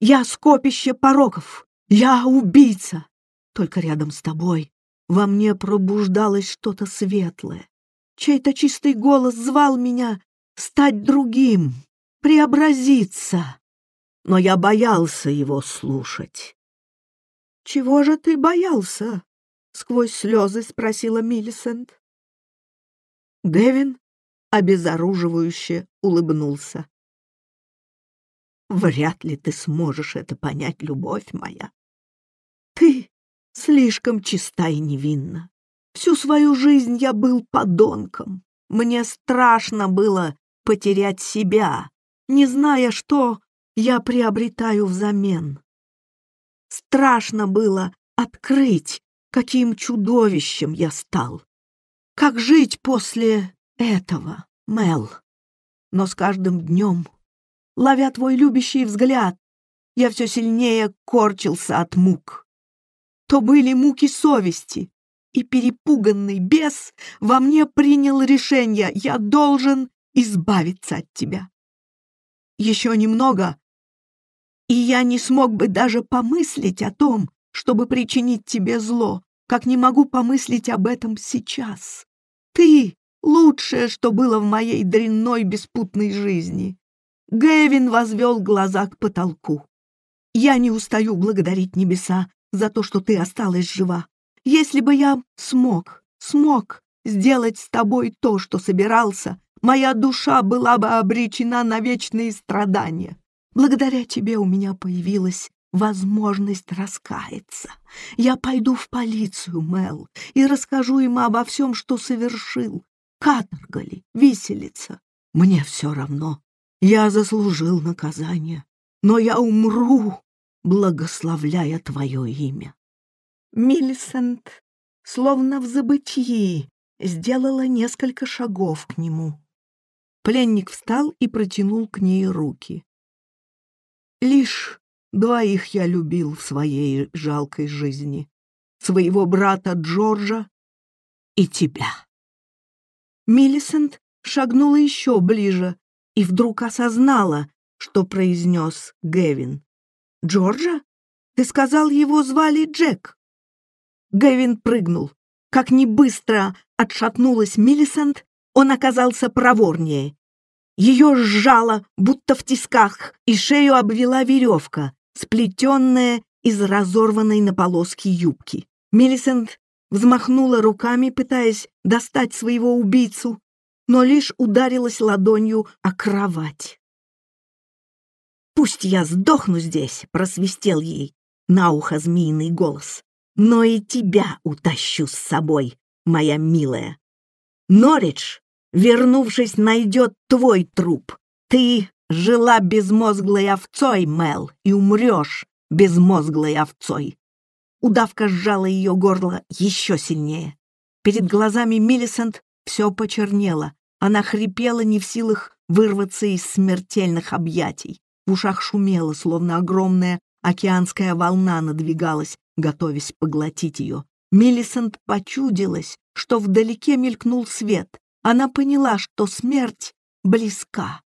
Я скопище пороков. Я убийца. Только рядом с тобой во мне пробуждалось что-то светлое. Чей-то чистый голос звал меня стать другим, преобразиться. Но я боялся его слушать. «Чего же ты боялся?» — сквозь слезы спросила Миллисент. Гевин обезоруживающе улыбнулся. «Вряд ли ты сможешь это понять, любовь моя. Ты слишком чиста и невинна. Всю свою жизнь я был подонком. Мне страшно было потерять себя, не зная, что я приобретаю взамен. Страшно было открыть, каким чудовищем я стал. Как жить после этого, Мел? Но с каждым днем, ловя твой любящий взгляд, я все сильнее корчился от мук то были муки совести. И перепуганный бес во мне принял решение, я должен избавиться от тебя. Еще немного, и я не смог бы даже помыслить о том, чтобы причинить тебе зло, как не могу помыслить об этом сейчас. Ты — лучшее, что было в моей дрянной беспутной жизни. Гэвин возвел глаза к потолку. «Я не устаю благодарить небеса за то, что ты осталась жива. Если бы я смог, смог сделать с тобой то, что собирался, моя душа была бы обречена на вечные страдания. Благодаря тебе у меня появилась возможность раскаяться. Я пойду в полицию, Мел, и расскажу им обо всем, что совершил. Каторга ли, виселица. Мне все равно. Я заслужил наказание, но я умру, благословляя твое имя. Миллисент, словно в забытии, сделала несколько шагов к нему. Пленник встал и протянул к ней руки. Лишь двоих я любил в своей жалкой жизни. Своего брата Джорджа и тебя. Миллисент шагнула еще ближе, и вдруг осознала, что произнес Гевин. «Джорджа? Ты сказал, его звали Джек?» Гевин прыгнул. Как ни быстро отшатнулась Миллисент, он оказался проворнее. Ее сжало, будто в тисках, и шею обвела веревка, сплетенная из разорванной на полоски юбки. Миллисент взмахнула руками, пытаясь достать своего убийцу, но лишь ударилась ладонью о кровать. «Пусть я сдохну здесь», — просвистел ей на ухо змеиный голос, «но и тебя утащу с собой, моя милая. Норридж, вернувшись, найдет твой труп. Ты жила безмозглой овцой, Мел, и умрешь безмозглой овцой». Удавка сжала ее горло еще сильнее. Перед глазами Миллисент все почернело, она хрипела, не в силах вырваться из смертельных объятий. В ушах шумело, словно огромная океанская волна надвигалась, готовясь поглотить ее. Миллисент почудилась, что вдалеке мелькнул свет. Она поняла, что смерть близка.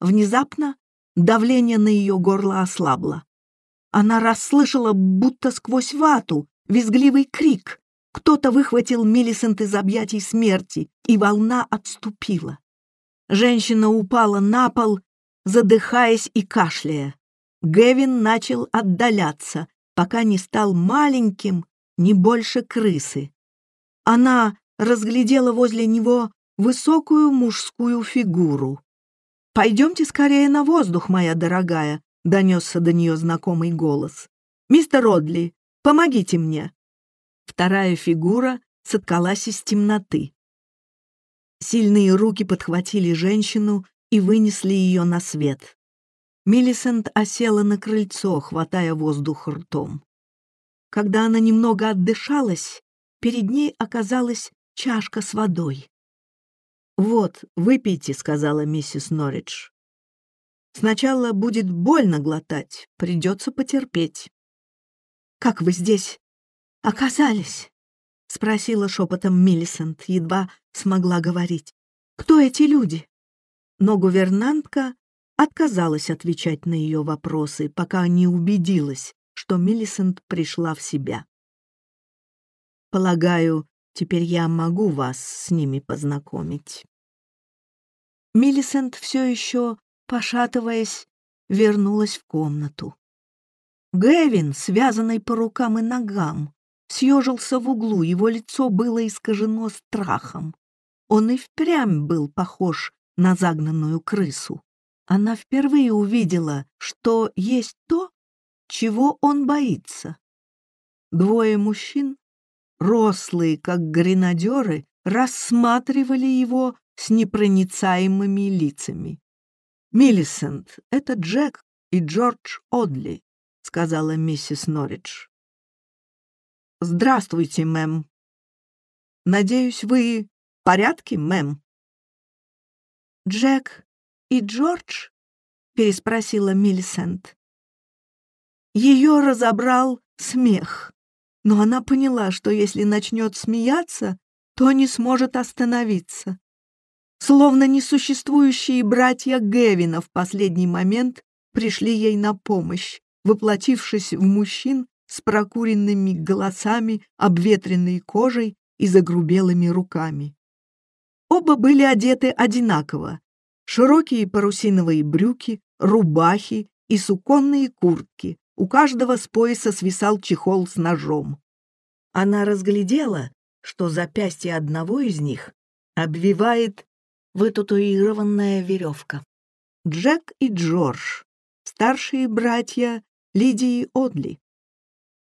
Внезапно давление на ее горло ослабло. Она расслышала, будто сквозь вату, визгливый крик. Кто-то выхватил Миллисент из объятий смерти, и волна отступила. Женщина упала на пол, задыхаясь и кашляя. Гевин начал отдаляться, пока не стал маленьким, не больше крысы. Она разглядела возле него высокую мужскую фигуру. «Пойдемте скорее на воздух, моя дорогая», — донесся до нее знакомый голос. «Мистер Родли, помогите мне». Вторая фигура соткалась из темноты. Сильные руки подхватили женщину и вынесли ее на свет. Миллисент осела на крыльцо, хватая воздух ртом. Когда она немного отдышалась, перед ней оказалась чашка с водой. «Вот, выпейте», — сказала миссис Норридж. «Сначала будет больно глотать, придется потерпеть». «Как вы здесь оказались?» — спросила шепотом Миллисент, едва смогла говорить. «Кто эти люди?» Но гувернантка отказалась отвечать на ее вопросы, пока не убедилась, что Миллисент пришла в себя. «Полагаю, теперь я могу вас с ними познакомить». Миллисент все еще, пошатываясь, вернулась в комнату. Гэвин, связанный по рукам и ногам, съежился в углу, его лицо было искажено страхом. Он и впрямь был похож на загнанную крысу. Она впервые увидела, что есть то, чего он боится. Двое мужчин, рослые, как гренадеры, рассматривали его с непроницаемыми лицами. «Миллисент, это Джек и Джордж Одли», — сказала миссис Норридж. «Здравствуйте, мэм. Надеюсь, вы в порядке, мэм?» «Джек и Джордж?» — переспросила Миллисент. Ее разобрал смех, но она поняла, что если начнет смеяться, то не сможет остановиться. Словно несуществующие братья Гевина в последний момент пришли ей на помощь, воплотившись в мужчин с прокуренными голосами, обветренной кожей и загрубелыми руками. Оба были одеты одинаково. Широкие парусиновые брюки, рубахи и суконные куртки. У каждого с пояса свисал чехол с ножом. Она разглядела, что запястье одного из них обвивает вытатуированная веревка. Джек и Джордж, старшие братья Лидии Одли.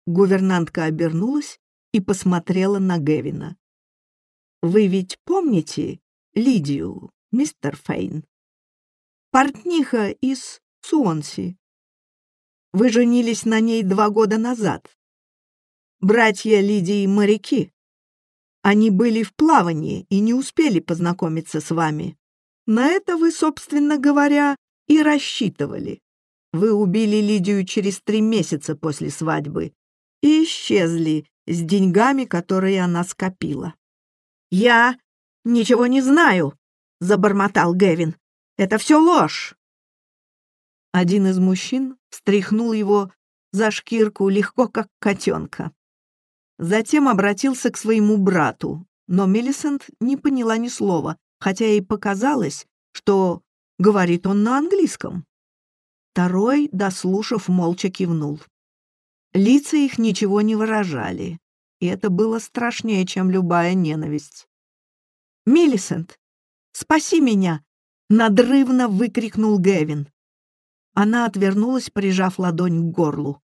Гувернантка обернулась и посмотрела на Гевина. «Вы ведь помните Лидию, мистер Фейн? Портниха из Суонси. Вы женились на ней два года назад. Братья Лидии моряки. Они были в плавании и не успели познакомиться с вами. На это вы, собственно говоря, и рассчитывали. Вы убили Лидию через три месяца после свадьбы и исчезли с деньгами, которые она скопила. «Я ничего не знаю», — забормотал Гевин. «Это все ложь». Один из мужчин встряхнул его за шкирку легко, как котенка. Затем обратился к своему брату, но Мелисент не поняла ни слова, хотя ей показалось, что говорит он на английском. Второй, дослушав, молча кивнул. Лица их ничего не выражали, и это было страшнее, чем любая ненависть. «Миллисент, спаси меня!» — надрывно выкрикнул Гевин. Она отвернулась, прижав ладонь к горлу.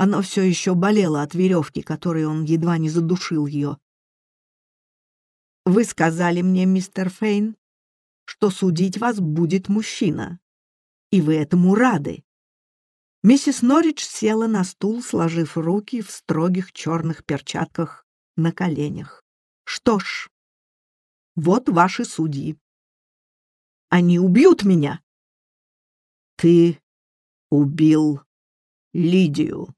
Оно все еще болело от веревки, которой он едва не задушил ее. «Вы сказали мне, мистер Фейн, что судить вас будет мужчина, и вы этому рады. Миссис Норридж села на стул, сложив руки в строгих черных перчатках на коленях. «Что ж, вот ваши судьи. Они убьют меня!» «Ты убил Лидию», —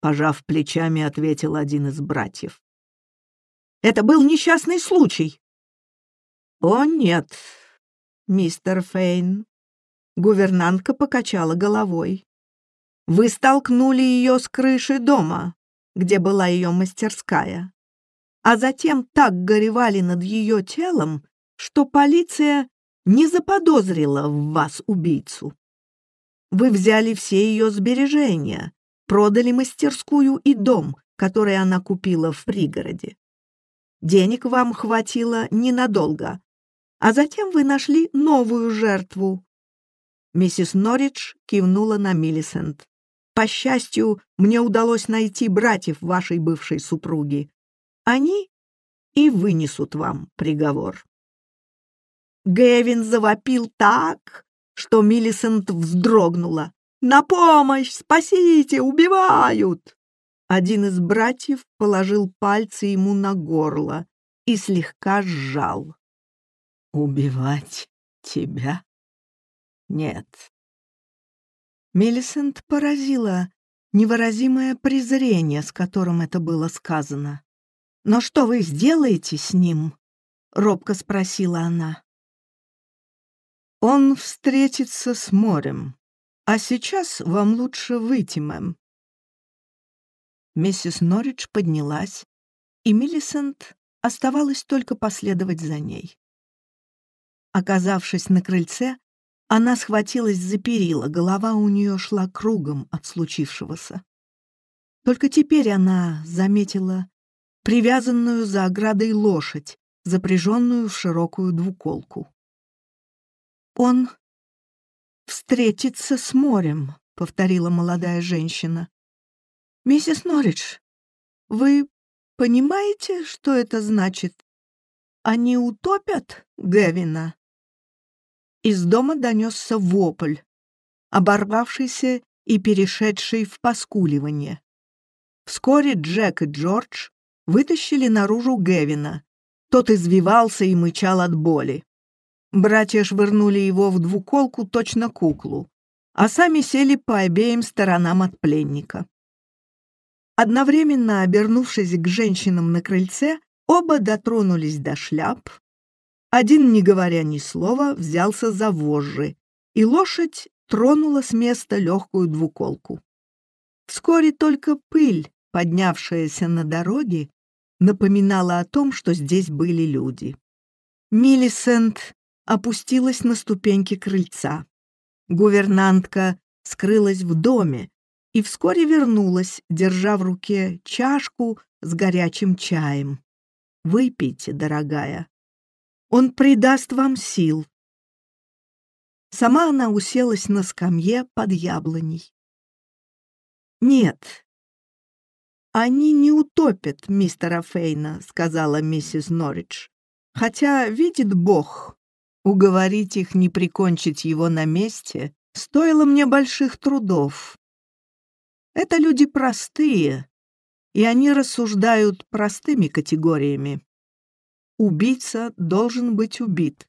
пожав плечами, ответил один из братьев. «Это был несчастный случай». «О, нет, мистер Фейн», — гувернантка покачала головой. Вы столкнули ее с крыши дома, где была ее мастерская, а затем так горевали над ее телом, что полиция не заподозрила в вас убийцу. Вы взяли все ее сбережения, продали мастерскую и дом, который она купила в пригороде. Денег вам хватило ненадолго, а затем вы нашли новую жертву. Миссис Норридж кивнула на Миллисент. По счастью, мне удалось найти братьев вашей бывшей супруги. Они и вынесут вам приговор. Гевин завопил так, что Миллисент вздрогнула. «На помощь! Спасите! Убивают!» Один из братьев положил пальцы ему на горло и слегка сжал. «Убивать тебя? Нет, Мелисент поразила невыразимое презрение, с которым это было сказано. «Но что вы сделаете с ним?» — робко спросила она. «Он встретится с морем, а сейчас вам лучше выйти, мэм». Миссис Норридж поднялась, и Миллисент оставалось только последовать за ней. Оказавшись на крыльце, она схватилась за перила, голова у нее шла кругом от случившегося. Только теперь она заметила привязанную за оградой лошадь, запряженную в широкую двуколку. «Он встретится с морем», — повторила молодая женщина. «Миссис Норридж, вы понимаете, что это значит? Они утопят Гевина?» Из дома донесся вопль, оборвавшийся и перешедший в поскуливание. Вскоре Джек и Джордж вытащили наружу Гевина. Тот извивался и мычал от боли. Братья швырнули его в двуколку точно куклу, а сами сели по обеим сторонам от пленника. Одновременно обернувшись к женщинам на крыльце, оба дотронулись до шляп, один, не говоря ни слова, взялся за вожжи, и лошадь тронула с места легкую двуколку. Вскоре только пыль, поднявшаяся на дороге, напоминала о том, что здесь были люди. Миллисент опустилась на ступеньки крыльца. Гувернантка скрылась в доме и вскоре вернулась, держа в руке чашку с горячим чаем. «Выпейте, дорогая. Он придаст вам сил». Сама она уселась на скамье под яблоней. «Нет, они не утопят мистера Фейна», — сказала миссис Норридж. «Хотя, видит Бог, уговорить их не прикончить его на месте стоило мне больших трудов. Это люди простые, и они рассуждают простыми категориями. Убийца должен быть убит.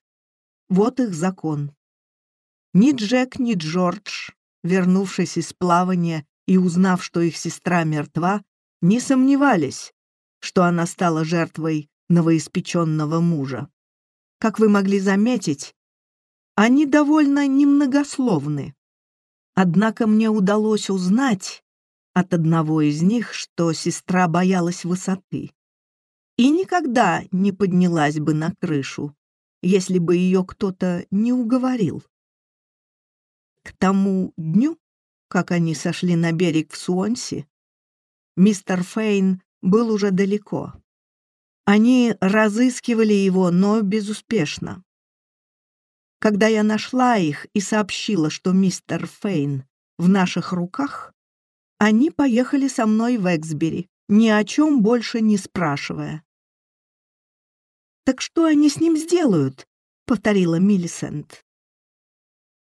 Вот их закон. Ни Джек, ни Джордж, вернувшись из плавания и узнав, что их сестра мертва, не сомневались, что она стала жертвой новоиспеченного мужа. Как вы могли заметить, они довольно немногословны. Однако мне удалось узнать от одного из них, что сестра боялась высоты и никогда не поднялась бы на крышу, если бы ее кто-то не уговорил. К тому дню, как они сошли на берег в Суонси, мистер Фейн был уже далеко. Они разыскивали его, но безуспешно. Когда я нашла их и сообщила, что мистер Фейн в наших руках, они поехали со мной в Эксбери, ни о чем больше не спрашивая. «Так что они с ним сделают?» — повторила Миллисент.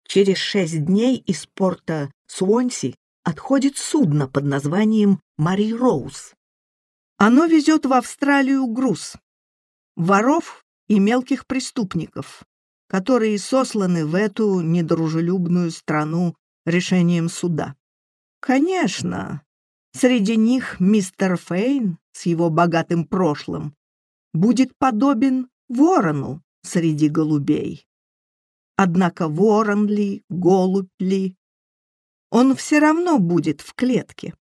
Через шесть дней из порта Суонси отходит судно под названием «Мари Роуз». Оно везет в Австралию груз, воров и мелких преступников, которые сосланы в эту недружелюбную страну решением суда. Конечно, среди них мистер Фейн с его богатым прошлым будет подобен ворону среди голубей. Однако ворон ли, голубь ли, он все равно будет в клетке.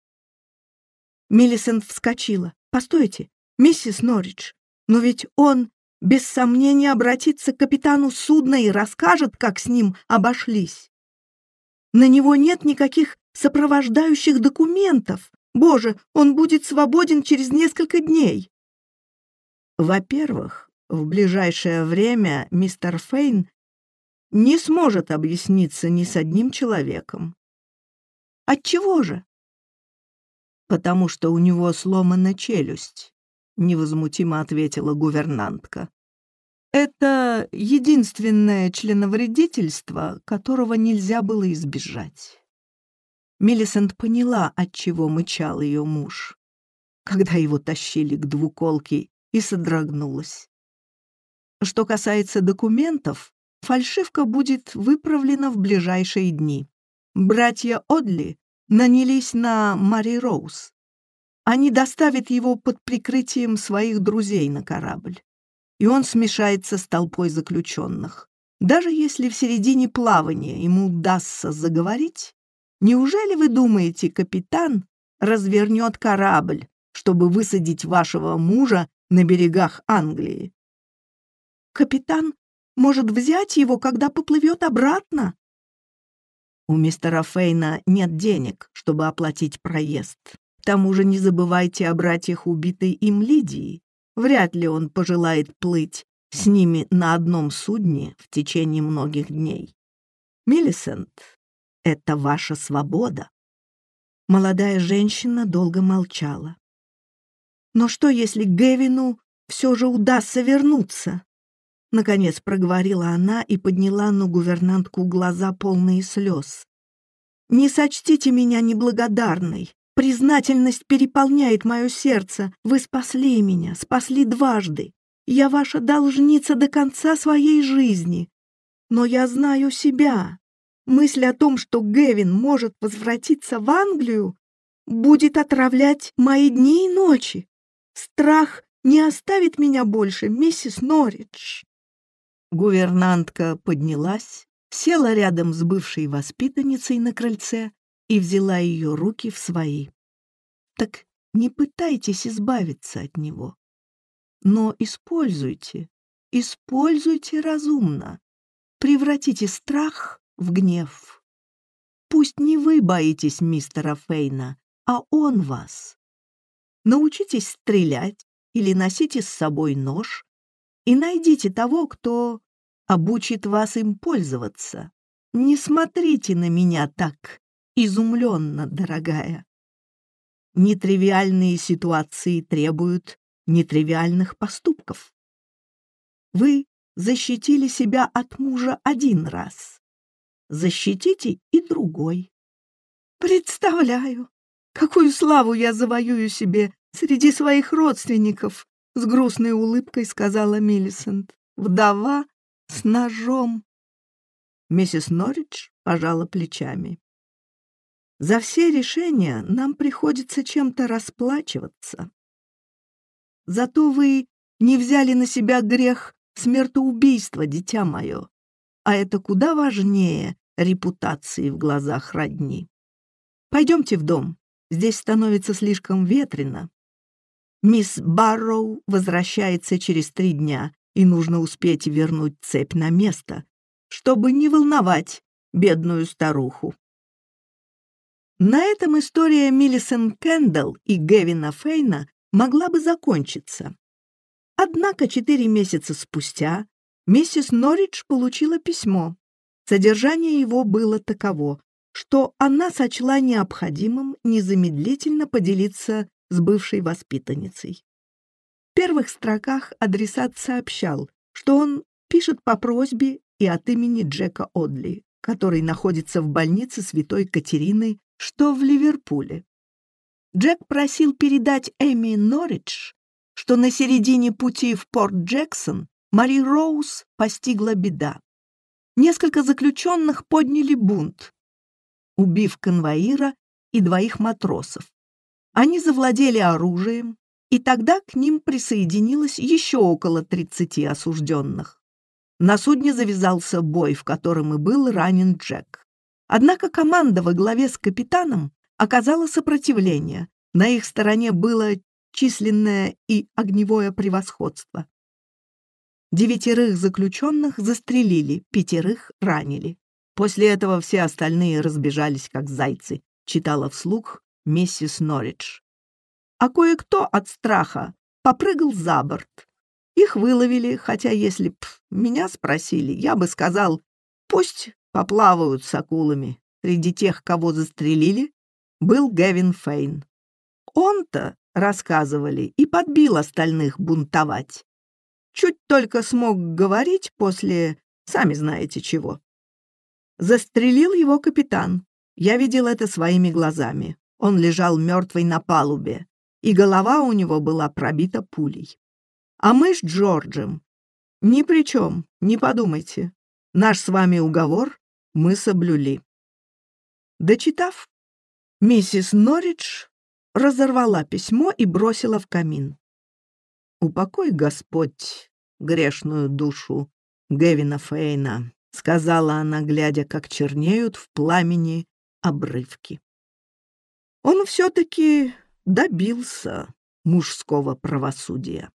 Миллисент вскочила. «Постойте, миссис Норридж, но ведь он, без сомнения, обратится к капитану судна и расскажет, как с ним обошлись. На него нет никаких сопровождающих документов. Боже, он будет свободен через несколько дней». Во-первых, в ближайшее время мистер Фейн не сможет объясниться ни с одним человеком. Отчего же? «Потому что у него сломана челюсть», — невозмутимо ответила гувернантка. «Это единственное членовредительство, которого нельзя было избежать». Миллисент поняла, от чего мычал ее муж, когда его тащили к двуколке, и содрогнулась. Что касается документов, фальшивка будет выправлена в ближайшие дни. Братья Одли нанялись на Мари Роуз. Они доставят его под прикрытием своих друзей на корабль, и он смешается с толпой заключенных. Даже если в середине плавания ему удастся заговорить, неужели вы думаете, капитан развернет корабль, чтобы высадить вашего мужа на берегах Англии? Капитан может взять его, когда поплывет обратно, у мистера Фейна нет денег, чтобы оплатить проезд. К тому же не забывайте о братьях убитой им Лидии. Вряд ли он пожелает плыть с ними на одном судне в течение многих дней. Миллисент, это ваша свобода. Молодая женщина долго молчала. Но что, если Гевину все же удастся вернуться? Наконец проговорила она и подняла на гувернантку глаза полные слез. «Не сочтите меня неблагодарной. Признательность переполняет мое сердце. Вы спасли меня, спасли дважды. Я ваша должница до конца своей жизни. Но я знаю себя. Мысль о том, что Гевин может возвратиться в Англию, будет отравлять мои дни и ночи. Страх не оставит меня больше, миссис Норридж. Гувернантка поднялась, села рядом с бывшей воспитанницей на крыльце и взяла ее руки в свои. Так не пытайтесь избавиться от него, но используйте, используйте разумно. превратите страх в гнев. Пусть не вы боитесь мистера Фейна, а он вас. Научитесь стрелять или носите с собой нож и найдите того, кто обучит вас им пользоваться. Не смотрите на меня так изумленно, дорогая. Нетривиальные ситуации требуют нетривиальных поступков. Вы защитили себя от мужа один раз. Защитите и другой. Представляю, какую славу я завоюю себе среди своих родственников, с грустной улыбкой сказала Миллисент. Вдова с ножом. Миссис Норридж пожала плечами. За все решения нам приходится чем-то расплачиваться. Зато вы не взяли на себя грех смертоубийства, дитя мое, а это куда важнее репутации в глазах родни. Пойдемте в дом, здесь становится слишком ветрено. Мисс Барроу возвращается через три дня, и нужно успеть вернуть цепь на место, чтобы не волновать бедную старуху. На этом история Миллисон Кэндалл и Гевина Фейна могла бы закончиться. Однако четыре месяца спустя миссис Норридж получила письмо. Содержание его было таково, что она сочла необходимым незамедлительно поделиться с бывшей воспитанницей первых строках адресат сообщал, что он пишет по просьбе и от имени Джека Одли, который находится в больнице Святой Катерины, что в Ливерпуле. Джек просил передать Эми Норридж, что на середине пути в Порт-Джексон Мари Роуз постигла беда. Несколько заключенных подняли бунт, убив конвоира и двоих матросов. Они завладели оружием, и тогда к ним присоединилось еще около 30 осужденных. На судне завязался бой, в котором и был ранен Джек. Однако команда во главе с капитаном оказала сопротивление. На их стороне было численное и огневое превосходство. Девятерых заключенных застрелили, пятерых ранили. После этого все остальные разбежались, как зайцы, читала вслух миссис Норридж а кое-кто от страха попрыгал за борт. Их выловили, хотя если б меня спросили, я бы сказал, пусть поплавают с акулами. Среди тех, кого застрелили, был Гевин Фейн. Он-то, рассказывали, и подбил остальных бунтовать. Чуть только смог говорить после, сами знаете чего. Застрелил его капитан. Я видел это своими глазами. Он лежал мертвый на палубе и голова у него была пробита пулей. А мы с Джорджем ни при чем, не подумайте. Наш с вами уговор мы соблюли. Дочитав, миссис Норридж разорвала письмо и бросила в камин. «Упокой, Господь, грешную душу Гевина Фейна», — сказала она, глядя, как чернеют в пламени обрывки. Он все-таки добился мужского правосудия.